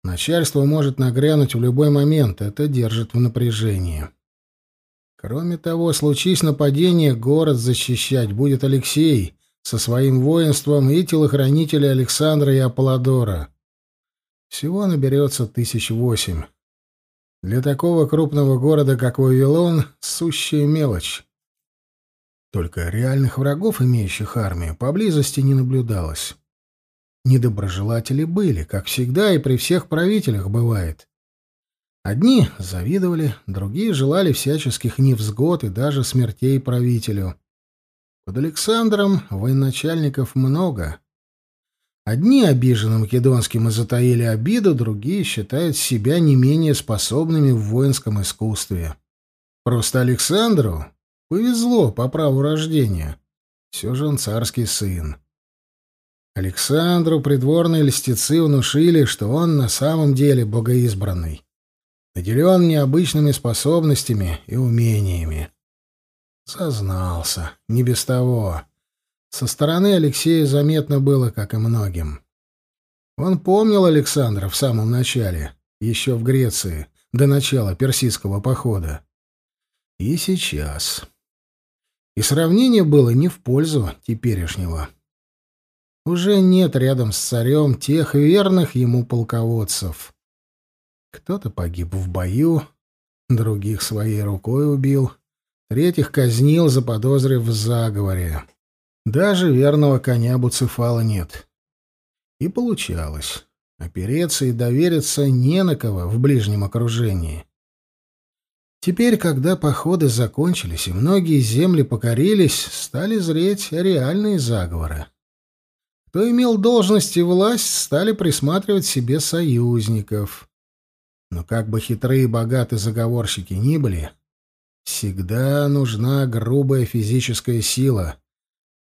Начальство может нагрянуть в любой момент, это держит в напряжении. Кроме того, случись нападение, город защищать будет Алексей со своим воинством и телохранители Александра и Аполлодора. Всего наберется тысяч восемь. Для такого крупного города, как Вавилон, сущая мелочь. Только реальных врагов, имеющих армию, поблизости не наблюдалось. Недоброжелатели были, как всегда и при всех правителях бывает. Одни завидовали, другие желали всяческих невзгод и даже смертей правителю. Под Александром военачальников много. Одни обиженным македонским и затаили обиду, другие считают себя не менее способными в воинском искусстве. Просто Александру повезло по праву рождения. Все же он царский сын. Александру придворные льстецы внушили, что он на самом деле богоизбранный, наделен необычными способностями и умениями. Сознался, не без того. Со стороны Алексея заметно было, как и многим. Он помнил Александра в самом начале, еще в Греции, до начала персидского похода. И сейчас. И сравнение было не в пользу теперешнего. Уже нет рядом с царем тех верных ему полководцев. Кто-то погиб в бою, других своей рукой убил, третьих казнил, заподозрив в заговоре. Даже верного коня Буцефала нет. И получалось. Опереться и довериться не на кого в ближнем окружении. Теперь, когда походы закончились и многие земли покорились, стали зреть реальные заговоры. Кто имел должность и власть, стали присматривать себе союзников. Но как бы хитрые и богатые заговорщики ни были, всегда нужна грубая физическая сила.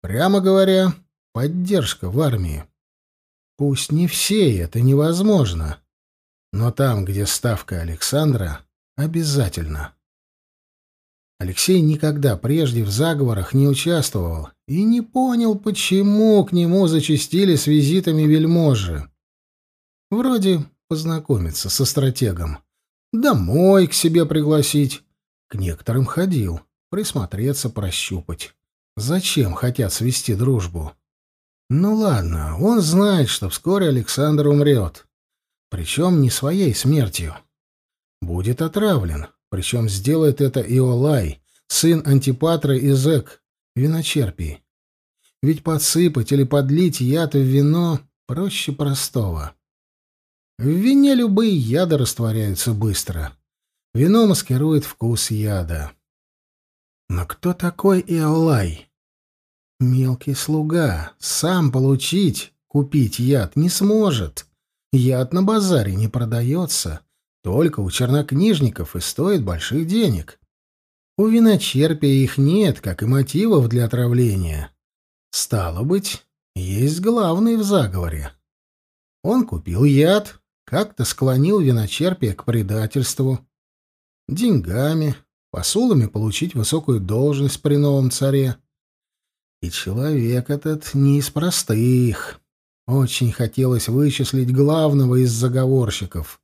Прямо говоря, поддержка в армии. Пусть не все, это невозможно. Но там, где ставка Александра, обязательно. Алексей никогда прежде в заговорах не участвовал и не понял, почему к нему зачастили с визитами вельможи. Вроде познакомиться со стратегом, домой к себе пригласить. К некоторым ходил, присмотреться, прощупать. Зачем хотят свести дружбу? Ну ладно, он знает, что вскоре Александр умрет. Причем не своей смертью. Будет отравлен. Причем сделает это Иолай, сын Антипатра и Зек, виночерпий. Ведь подсыпать или подлить яд в вино проще простого. В вине любые яды растворяются быстро. Вино маскирует вкус яда. Но кто такой Иолай? Мелкий слуга. Сам получить, купить яд не сможет. Яд на базаре не продается. только у чернокнижников и стоит больших денег. У виночерпия их нет, как и мотивов для отравления. Стало быть, есть главный в заговоре. Он купил яд, как-то склонил виночерпия к предательству. Деньгами, посулами получить высокую должность при новом царе. И человек этот не из простых. Очень хотелось вычислить главного из заговорщиков.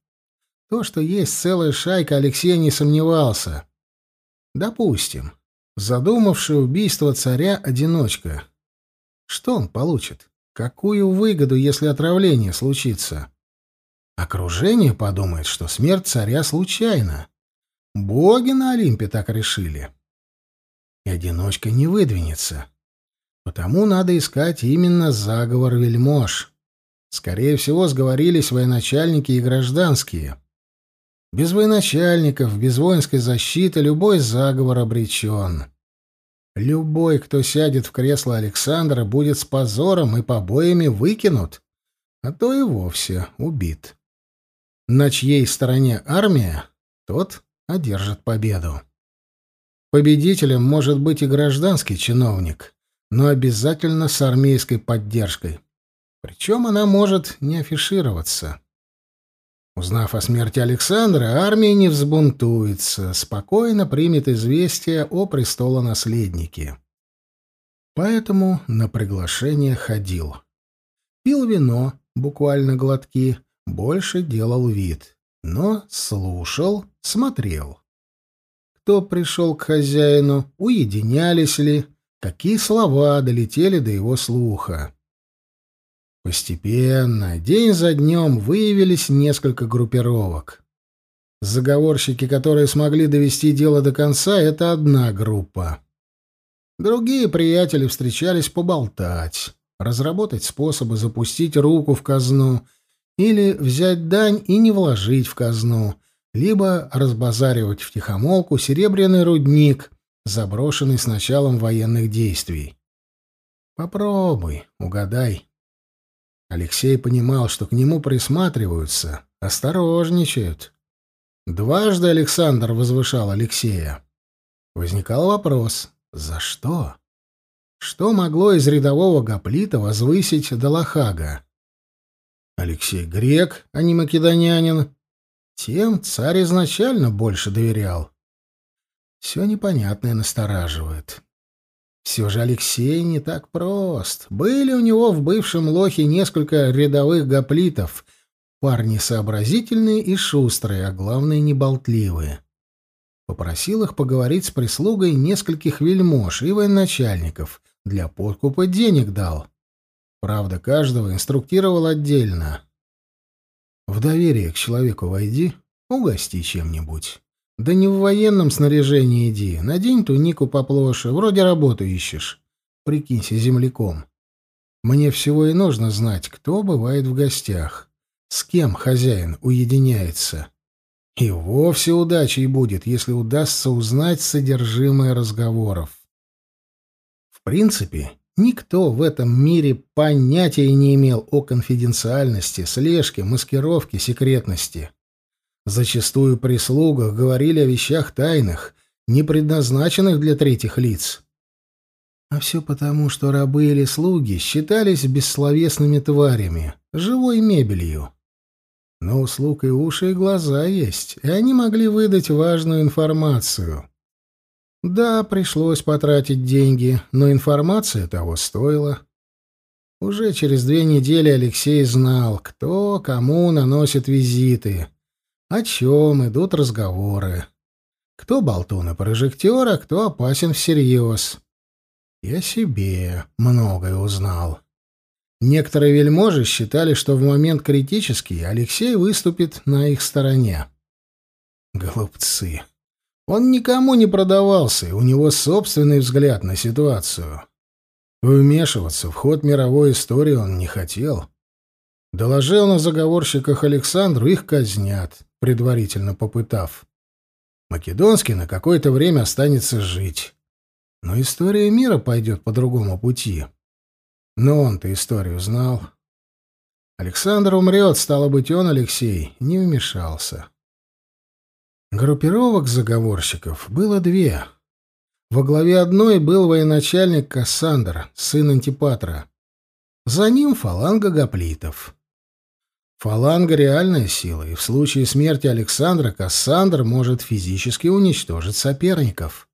То, что есть целая шайка, Алексей не сомневался. Допустим, задумавший убийство царя одиночка. Что он получит? Какую выгоду, если отравление случится? Окружение подумает, что смерть царя случайна. Боги на Олимпе так решили. И одиночка не выдвинется. Потому надо искать именно заговор вельмож. Скорее всего, сговорились военачальники и гражданские. Без военачальников, без воинской защиты любой заговор обречен. Любой, кто сядет в кресло Александра, будет с позором и побоями выкинут, а то и вовсе убит. На чьей стороне армия, тот одержит победу. Победителем может быть и гражданский чиновник, но обязательно с армейской поддержкой. Причем она может не афишироваться. Узнав о смерти Александра, армия не взбунтуется, спокойно примет известие о престолонаследнике. Поэтому на приглашение ходил. Пил вино, буквально глотки, больше делал вид, но слушал, смотрел. Кто пришел к хозяину, уединялись ли, какие слова долетели до его слуха. Постепенно, день за днем, выявились несколько группировок. Заговорщики, которые смогли довести дело до конца, — это одна группа. Другие приятели встречались поболтать, разработать способы запустить руку в казну или взять дань и не вложить в казну, либо разбазаривать втихомолку серебряный рудник, заброшенный с началом военных действий. Попробуй, угадай. Алексей понимал, что к нему присматриваются, осторожничают. Дважды Александр возвышал Алексея. Возникал вопрос «За что?». Что могло из рядового гоплита возвысить до Лохага? Алексей грек, а не македонянин. Тем царь изначально больше доверял. Все непонятное настораживает. Все же Алексей не так прост. Были у него в бывшем лохе несколько рядовых гоплитов, парни сообразительные и шустрые, а главное, неболтливые. Попросил их поговорить с прислугой нескольких вельмож и военачальников, для подкупа денег дал. Правда, каждого инструктировал отдельно. В доверие к человеку войди, угости чем-нибудь. Да не в военном снаряжении иди. Надень тунику поплоше, вроде работу ищешь. Прикинься земляком. Мне всего и нужно знать, кто бывает в гостях, с кем хозяин уединяется. И вовсе удачей будет, если удастся узнать содержимое разговоров. В принципе, никто в этом мире понятия не имел о конфиденциальности, слежке, маскировке, секретности. Зачастую прислуга говорили о вещах тайных, не предназначенных для третьих лиц. А все потому, что рабы или слуги считались бессловесными тварями, живой мебелью. Но у слуг и уши, и глаза есть, и они могли выдать важную информацию. Да, пришлось потратить деньги, но информация того стоила. Уже через две недели Алексей знал, кто кому наносит визиты, о чем идут разговоры. Кто болтун и прожектор, а кто опасен всерьез. Я себе многое узнал. Некоторые вельможи считали, что в момент критический Алексей выступит на их стороне. Голубцы. Он никому не продавался, и у него собственный взгляд на ситуацию. Вмешиваться в ход мировой истории он не хотел. Доложил на заговорщиках Александру, их казнят предварительно попытав. Македонский на какое-то время останется жить. Но история мира пойдет по другому пути. Но он-то историю знал. Александр умрет, стало быть, он, Алексей, не вмешался. Группировок заговорщиков было две. Во главе одной был военачальник Кассандр, сын Антипатра. За ним фаланга гоплитов. Фаланга — реальная сила, и в случае смерти Александра Кассандр может физически уничтожить соперников.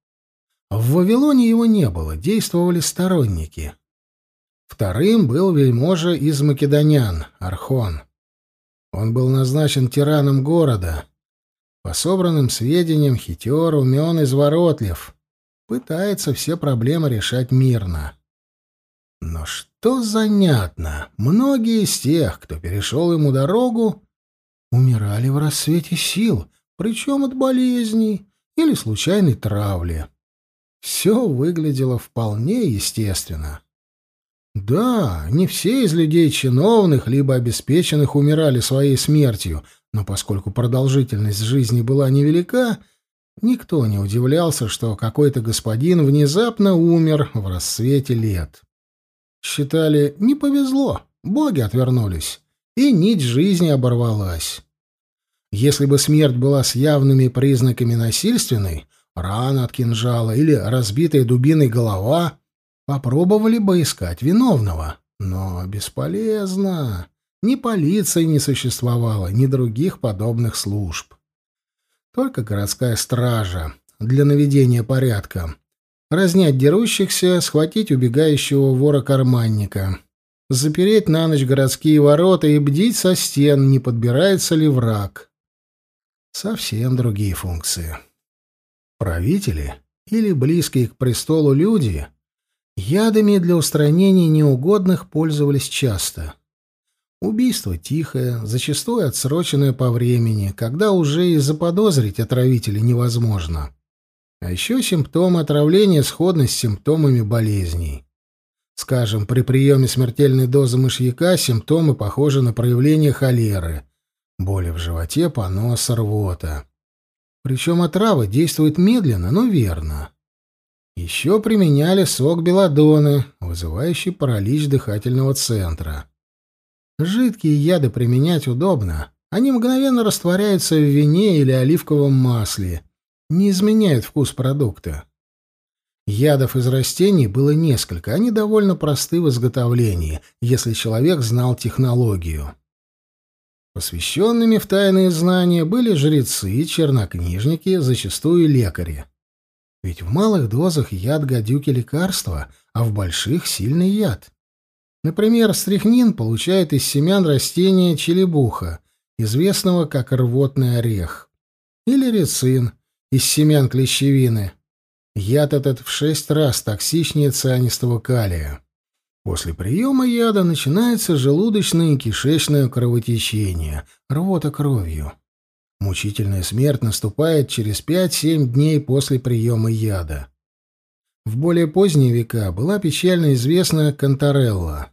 В Вавилоне его не было, действовали сторонники. Вторым был вельможа из македонян, Архон. Он был назначен тираном города. По собранным сведениям, хитер, умен, изворотлив. Пытается все проблемы решать мирно. Но что занятно, многие из тех, кто перешел ему дорогу, умирали в рассвете сил, причем от болезней или случайной травли. Все выглядело вполне естественно. Да, не все из людей чиновных либо обеспеченных умирали своей смертью, но поскольку продолжительность жизни была невелика, никто не удивлялся, что какой-то господин внезапно умер в рассвете лет. Считали, не повезло, боги отвернулись, и нить жизни оборвалась. Если бы смерть была с явными признаками насильственной, рана от кинжала или разбитая дубиной голова, попробовали бы искать виновного. Но бесполезно. Ни полиции не существовало, ни других подобных служб. Только городская стража для наведения порядка, разнять дерущихся, схватить убегающего вора-карманника, запереть на ночь городские ворота и бдить со стен, не подбирается ли враг. Совсем другие функции. Правители или близкие к престолу люди ядами для устранения неугодных пользовались часто. Убийство тихое, зачастую отсроченное по времени, когда уже и заподозрить отравителя невозможно. А еще симптомы отравления сходны с симптомами болезней. Скажем, при приеме смертельной дозы мышьяка симптомы похожи на проявление холеры. Боли в животе, понос, рвота. Причем отрава действует медленно, но верно. Еще применяли сок белладонны, вызывающий паралич дыхательного центра. Жидкие яды применять удобно. Они мгновенно растворяются в вине или оливковом масле, не изменяют вкус продукта. Ядов из растений было несколько, они довольно просты в изготовлении, если человек знал технологию. Посвященными в тайные знания были жрецы, чернокнижники, зачастую лекари. Ведь в малых дозах яд гадюки лекарства, а в больших — сильный яд. Например, стрихнин получает из семян растения челебуха, известного как рвотный орех, или рецин, из семян клещевины. Яд этот в шесть раз токсичнее цианистого калия. После приема яда начинается желудочное и кишечное кровотечение, рвота кровью. Мучительная смерть наступает через 5-7 дней после приема яда. В более поздние века была печально известна Конторелла.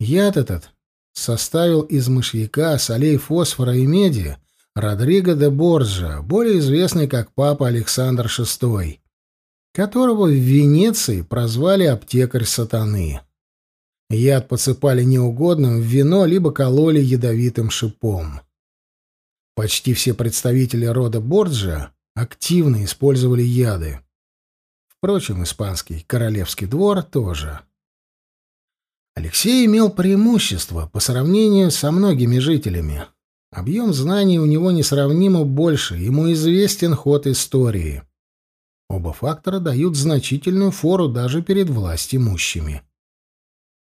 Яд этот составил из мышьяка, солей фосфора и меди Родриго де Борджа, более известный как папа Александр VI, которого в Венеции прозвали «аптекарь сатаны». Яд подсыпали неугодным в вино либо кололи ядовитым шипом. Почти все представители рода Борджа активно использовали яды. Впрочем, испанский королевский двор тоже. Алексей имел преимущество по сравнению со многими жителями. Объем знаний у него несравнимо больше, ему известен ход истории. Оба фактора дают значительную фору даже перед власть имущими.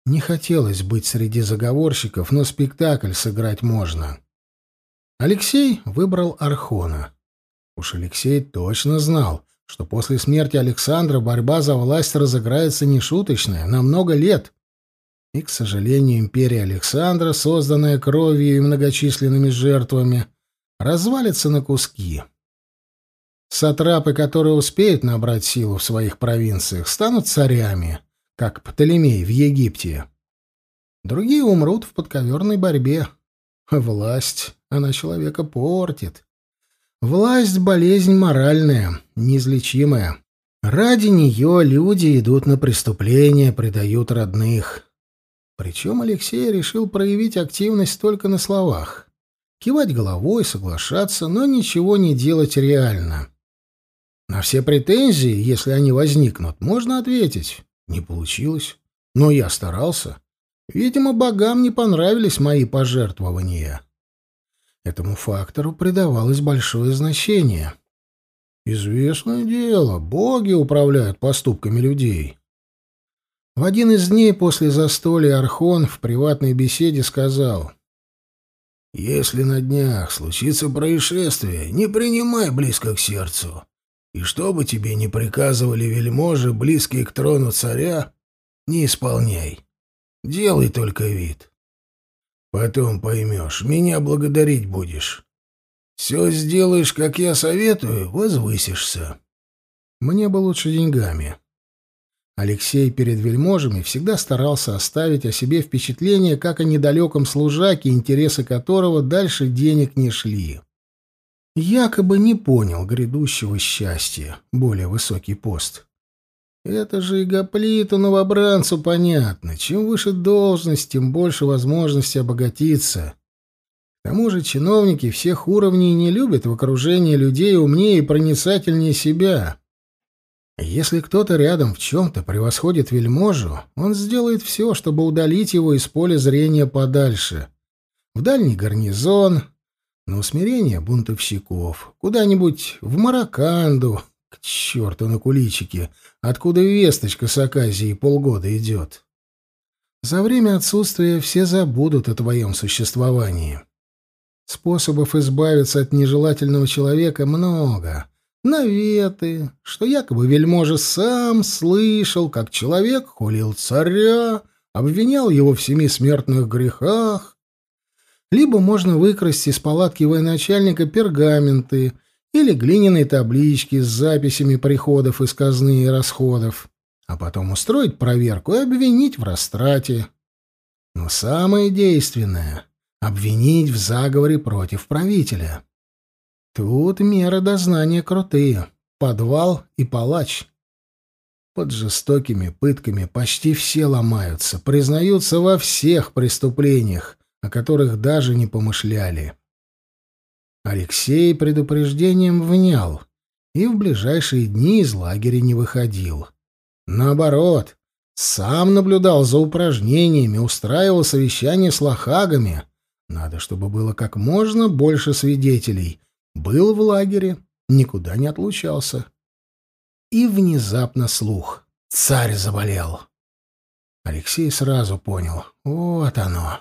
Не хотелось быть среди заговорщиков, но спектакль сыграть можно. Алексей выбрал Архона. Уж Алексей точно знал, что после смерти Александра борьба за власть разыграется нешуточная, на много лет. И, к сожалению, империя Александра, созданная кровью и многочисленными жертвами, развалится на куски. Сатрапы, которые успеют набрать силу в своих провинциях, станут царями, как Птолемей в Египте. Другие умрут в подковерной борьбе. Власть, она человека портит. Власть — болезнь моральная, неизлечимая. Ради нее люди идут на преступления, предают родных. Причем Алексей решил проявить активность только на словах. Кивать головой, соглашаться, но ничего не делать реально. На все претензии, если они возникнут, можно ответить. Не получилось. Но я старался. Видимо, богам не понравились мои пожертвования. Этому фактору придавалось большое значение. Известное дело, боги управляют поступками людей. В один из дней после застолья Архон в приватной беседе сказал, «Если на днях случится происшествие, не принимай близко к сердцу. И что бы тебе ни приказывали вельможи, близкие к трону царя, не исполняй. Делай только вид. Потом поймешь, меня благодарить будешь. Все сделаешь, как я советую, возвысишься. Мне бы лучше деньгами. Алексей перед вельможами всегда старался оставить о себе впечатление, как о недалеком служаке, интересы которого дальше денег не шли. Якобы не понял грядущего счастья, более высокий пост. Это же и гоплиту новобранцу понятно. Чем выше должность, тем больше возможности обогатиться. К тому же чиновники всех уровней не любят в окружении людей умнее и проницательнее себя. Если кто-то рядом в чем-то превосходит вельможу, он сделает все, чтобы удалить его из поля зрения подальше. В дальний гарнизон, на усмирение бунтовщиков, куда-нибудь в Мараканду, к черту на куличике, откуда весточка с Аказией полгода идет. За время отсутствия все забудут о твоем существовании. Способов избавиться от нежелательного человека много. Наветы, что якобы вельможа сам слышал, как человек хулил царя, обвинял его в семи смертных грехах. Либо можно выкрасть из палатки военачальника пергаменты или глиняные таблички с записями приходов из казны и расходов, а потом устроить проверку и обвинить в растрате. Но самое действенное обвинить в заговоре против правителя. Тут меры дознания крутые. Подвал и палач. Под жестокими пытками почти все ломаются, признаются во всех преступлениях, о которых даже не помышляли. Алексей предупреждением внял и в ближайшие дни из лагеря не выходил. Наоборот, сам наблюдал за упражнениями, устраивал совещания с лохагами, надо, чтобы было как можно больше свидетелей. Был в лагере, никуда не отлучался. И внезапно слух. Царь заболел. Алексей сразу понял. Вот оно.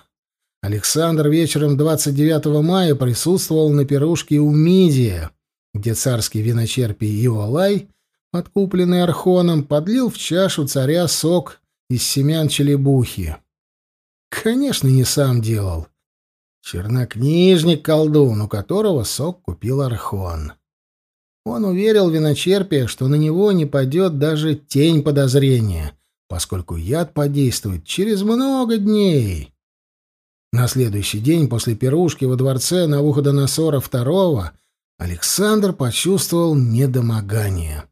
Александр вечером 29 мая присутствовал на пирушке у Мидия, где царский виночерпий Иолай, подкупленный Архоном, подлил в чашу царя сок из семян челебухи. Конечно, не сам делал. Чернокнижник-колдун, у которого сок купил Архон. Он уверил виночерпия, что на него не падет даже тень подозрения, поскольку яд подействует через много дней. На следующий день после пирушки во дворце Навуходоносора II Александр почувствовал недомогание.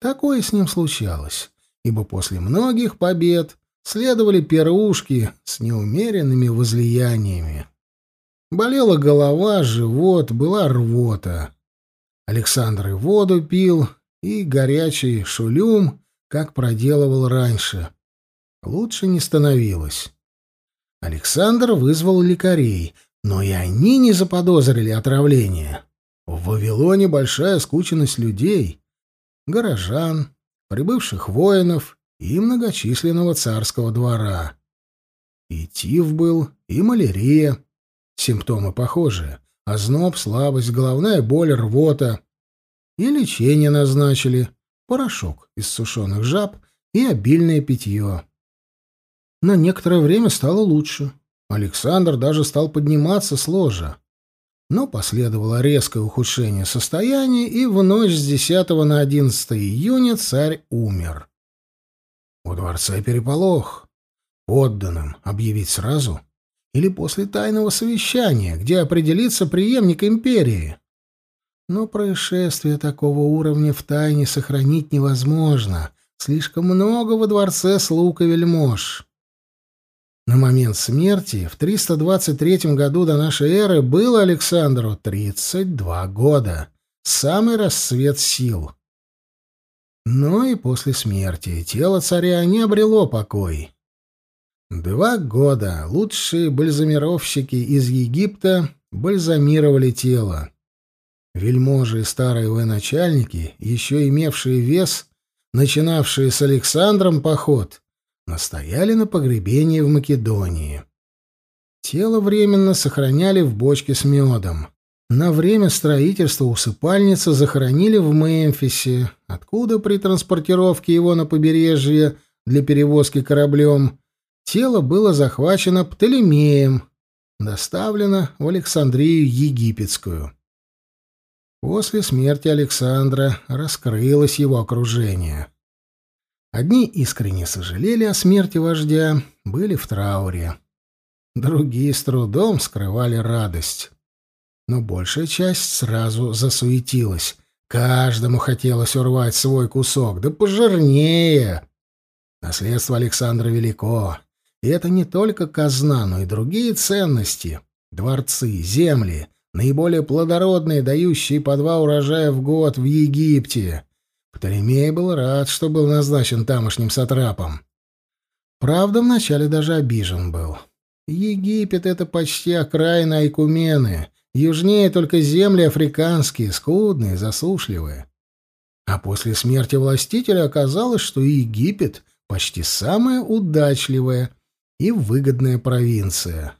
Такое с ним случалось, ибо после многих побед следовали пирушки с неумеренными возлияниями. Болела голова, живот, была рвота. Александр и воду пил, и горячий шулюм, как проделывал раньше. Лучше не становилось. Александр вызвал лекарей, но и они не заподозрили отравление. В Вавилоне большая скученность людей, горожан, прибывших воинов и многочисленного царского двора. И тиф был, и малярия. Симптомы похожие. Озноб, слабость, головная боль, рвота. И лечение назначили. Порошок из сушеных жаб и обильное питье. На некоторое время стало лучше. Александр даже стал подниматься с ложа. Но последовало резкое ухудшение состояния, и в ночь с 10 на 11 июня царь умер. У дворца переполох. Подданным объявить сразу или после тайного совещания, где определится преемник империи. Но происшествие такого уровня в тайне сохранить невозможно. Слишком много во дворце слуг и вельмож. На момент смерти в 323 году до нашей эры было Александру 32 года, самый расцвет сил. Но и после смерти тело царя не обрело покой. Два года лучшие бальзамировщики из Египта бальзамировали тело. Вельможи и старые военачальники, еще имевшие вес, начинавшие с Александром поход, настояли на погребении в Македонии. Тело временно сохраняли в бочке с медом. На время строительства усыпальницы захоронили в Мемфисе, откуда при транспортировке его на побережье для перевозки кораблем тело было захвачено Птолемеем, доставлено в Александрию Египетскую. После смерти Александра раскрылось его окружение. Одни искренне сожалели о смерти вождя, были в трауре. Другие с трудом скрывали радость но большая часть сразу засуетилась. Каждому хотелось урвать свой кусок, да пожирнее. Наследство Александра велико, и это не только казна, но и другие ценности. Дворцы, земли, наиболее плодородные, дающие по два урожая в год в Египте. Птолемей был рад, что был назначен тамошним сатрапом. Правда, вначале даже обижен был. Египет — это почти окраина Айкумены — Южнее только земли африканские, скудные, засушливые. А после смерти властителя оказалось, что Египет почти самая удачливая и выгодная провинция.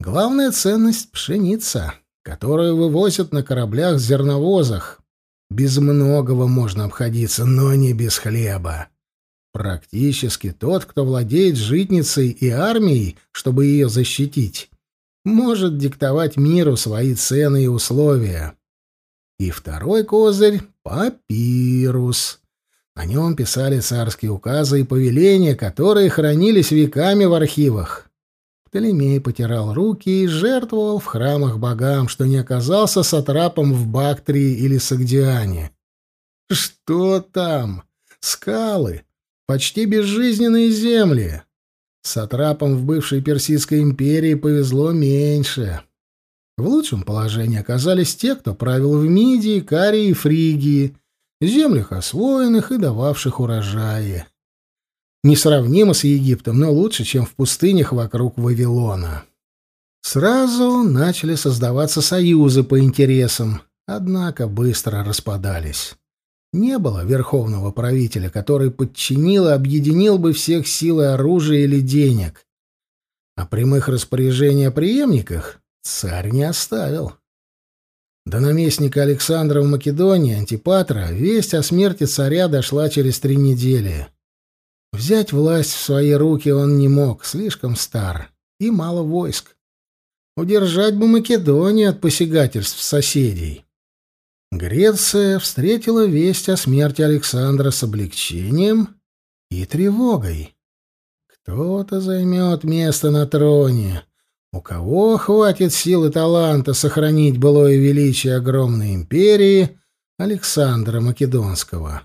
Главная ценность — пшеница, которую вывозят на кораблях-зерновозах. Без многого можно обходиться, но не без хлеба. Практически тот, кто владеет житницей и армией, чтобы ее защитить, может диктовать миру свои цены и условия. И второй козырь — папирус. На нем писали царские указы и повеления, которые хранились веками в архивах. Птолемей потирал руки и жертвовал в храмах богам, что не оказался сатрапом в Бактрии или Сагдиане. Что там? Скалы, почти безжизненные земли. Сатрапам в бывшей Персидской империи повезло меньше. В лучшем положении оказались те, кто правил в Мидии, Карии и Фригии, землях освоенных и дававших урожаи. Несравнимо с Египтом, но лучше, чем в пустынях вокруг Вавилона. Сразу начали создаваться союзы по интересам, однако быстро распадались. Не было верховного правителя, который подчинил и объединил бы всех сил и оружия или денег. А прямых распоряжений о преемниках царь не оставил. До наместника Александра в Македонии, Антипатра, весть о смерти царя дошла через три недели. Взять власть в свои руки он не мог, слишком стар, и мало войск. Удержать бы Македонию от посягательств соседей. Греция встретила весть о смерти Александра с облегчением и тревогой. Кто-то займет место на троне. У кого хватит сил и таланта сохранить былое величие огромной империи Александра Македонского?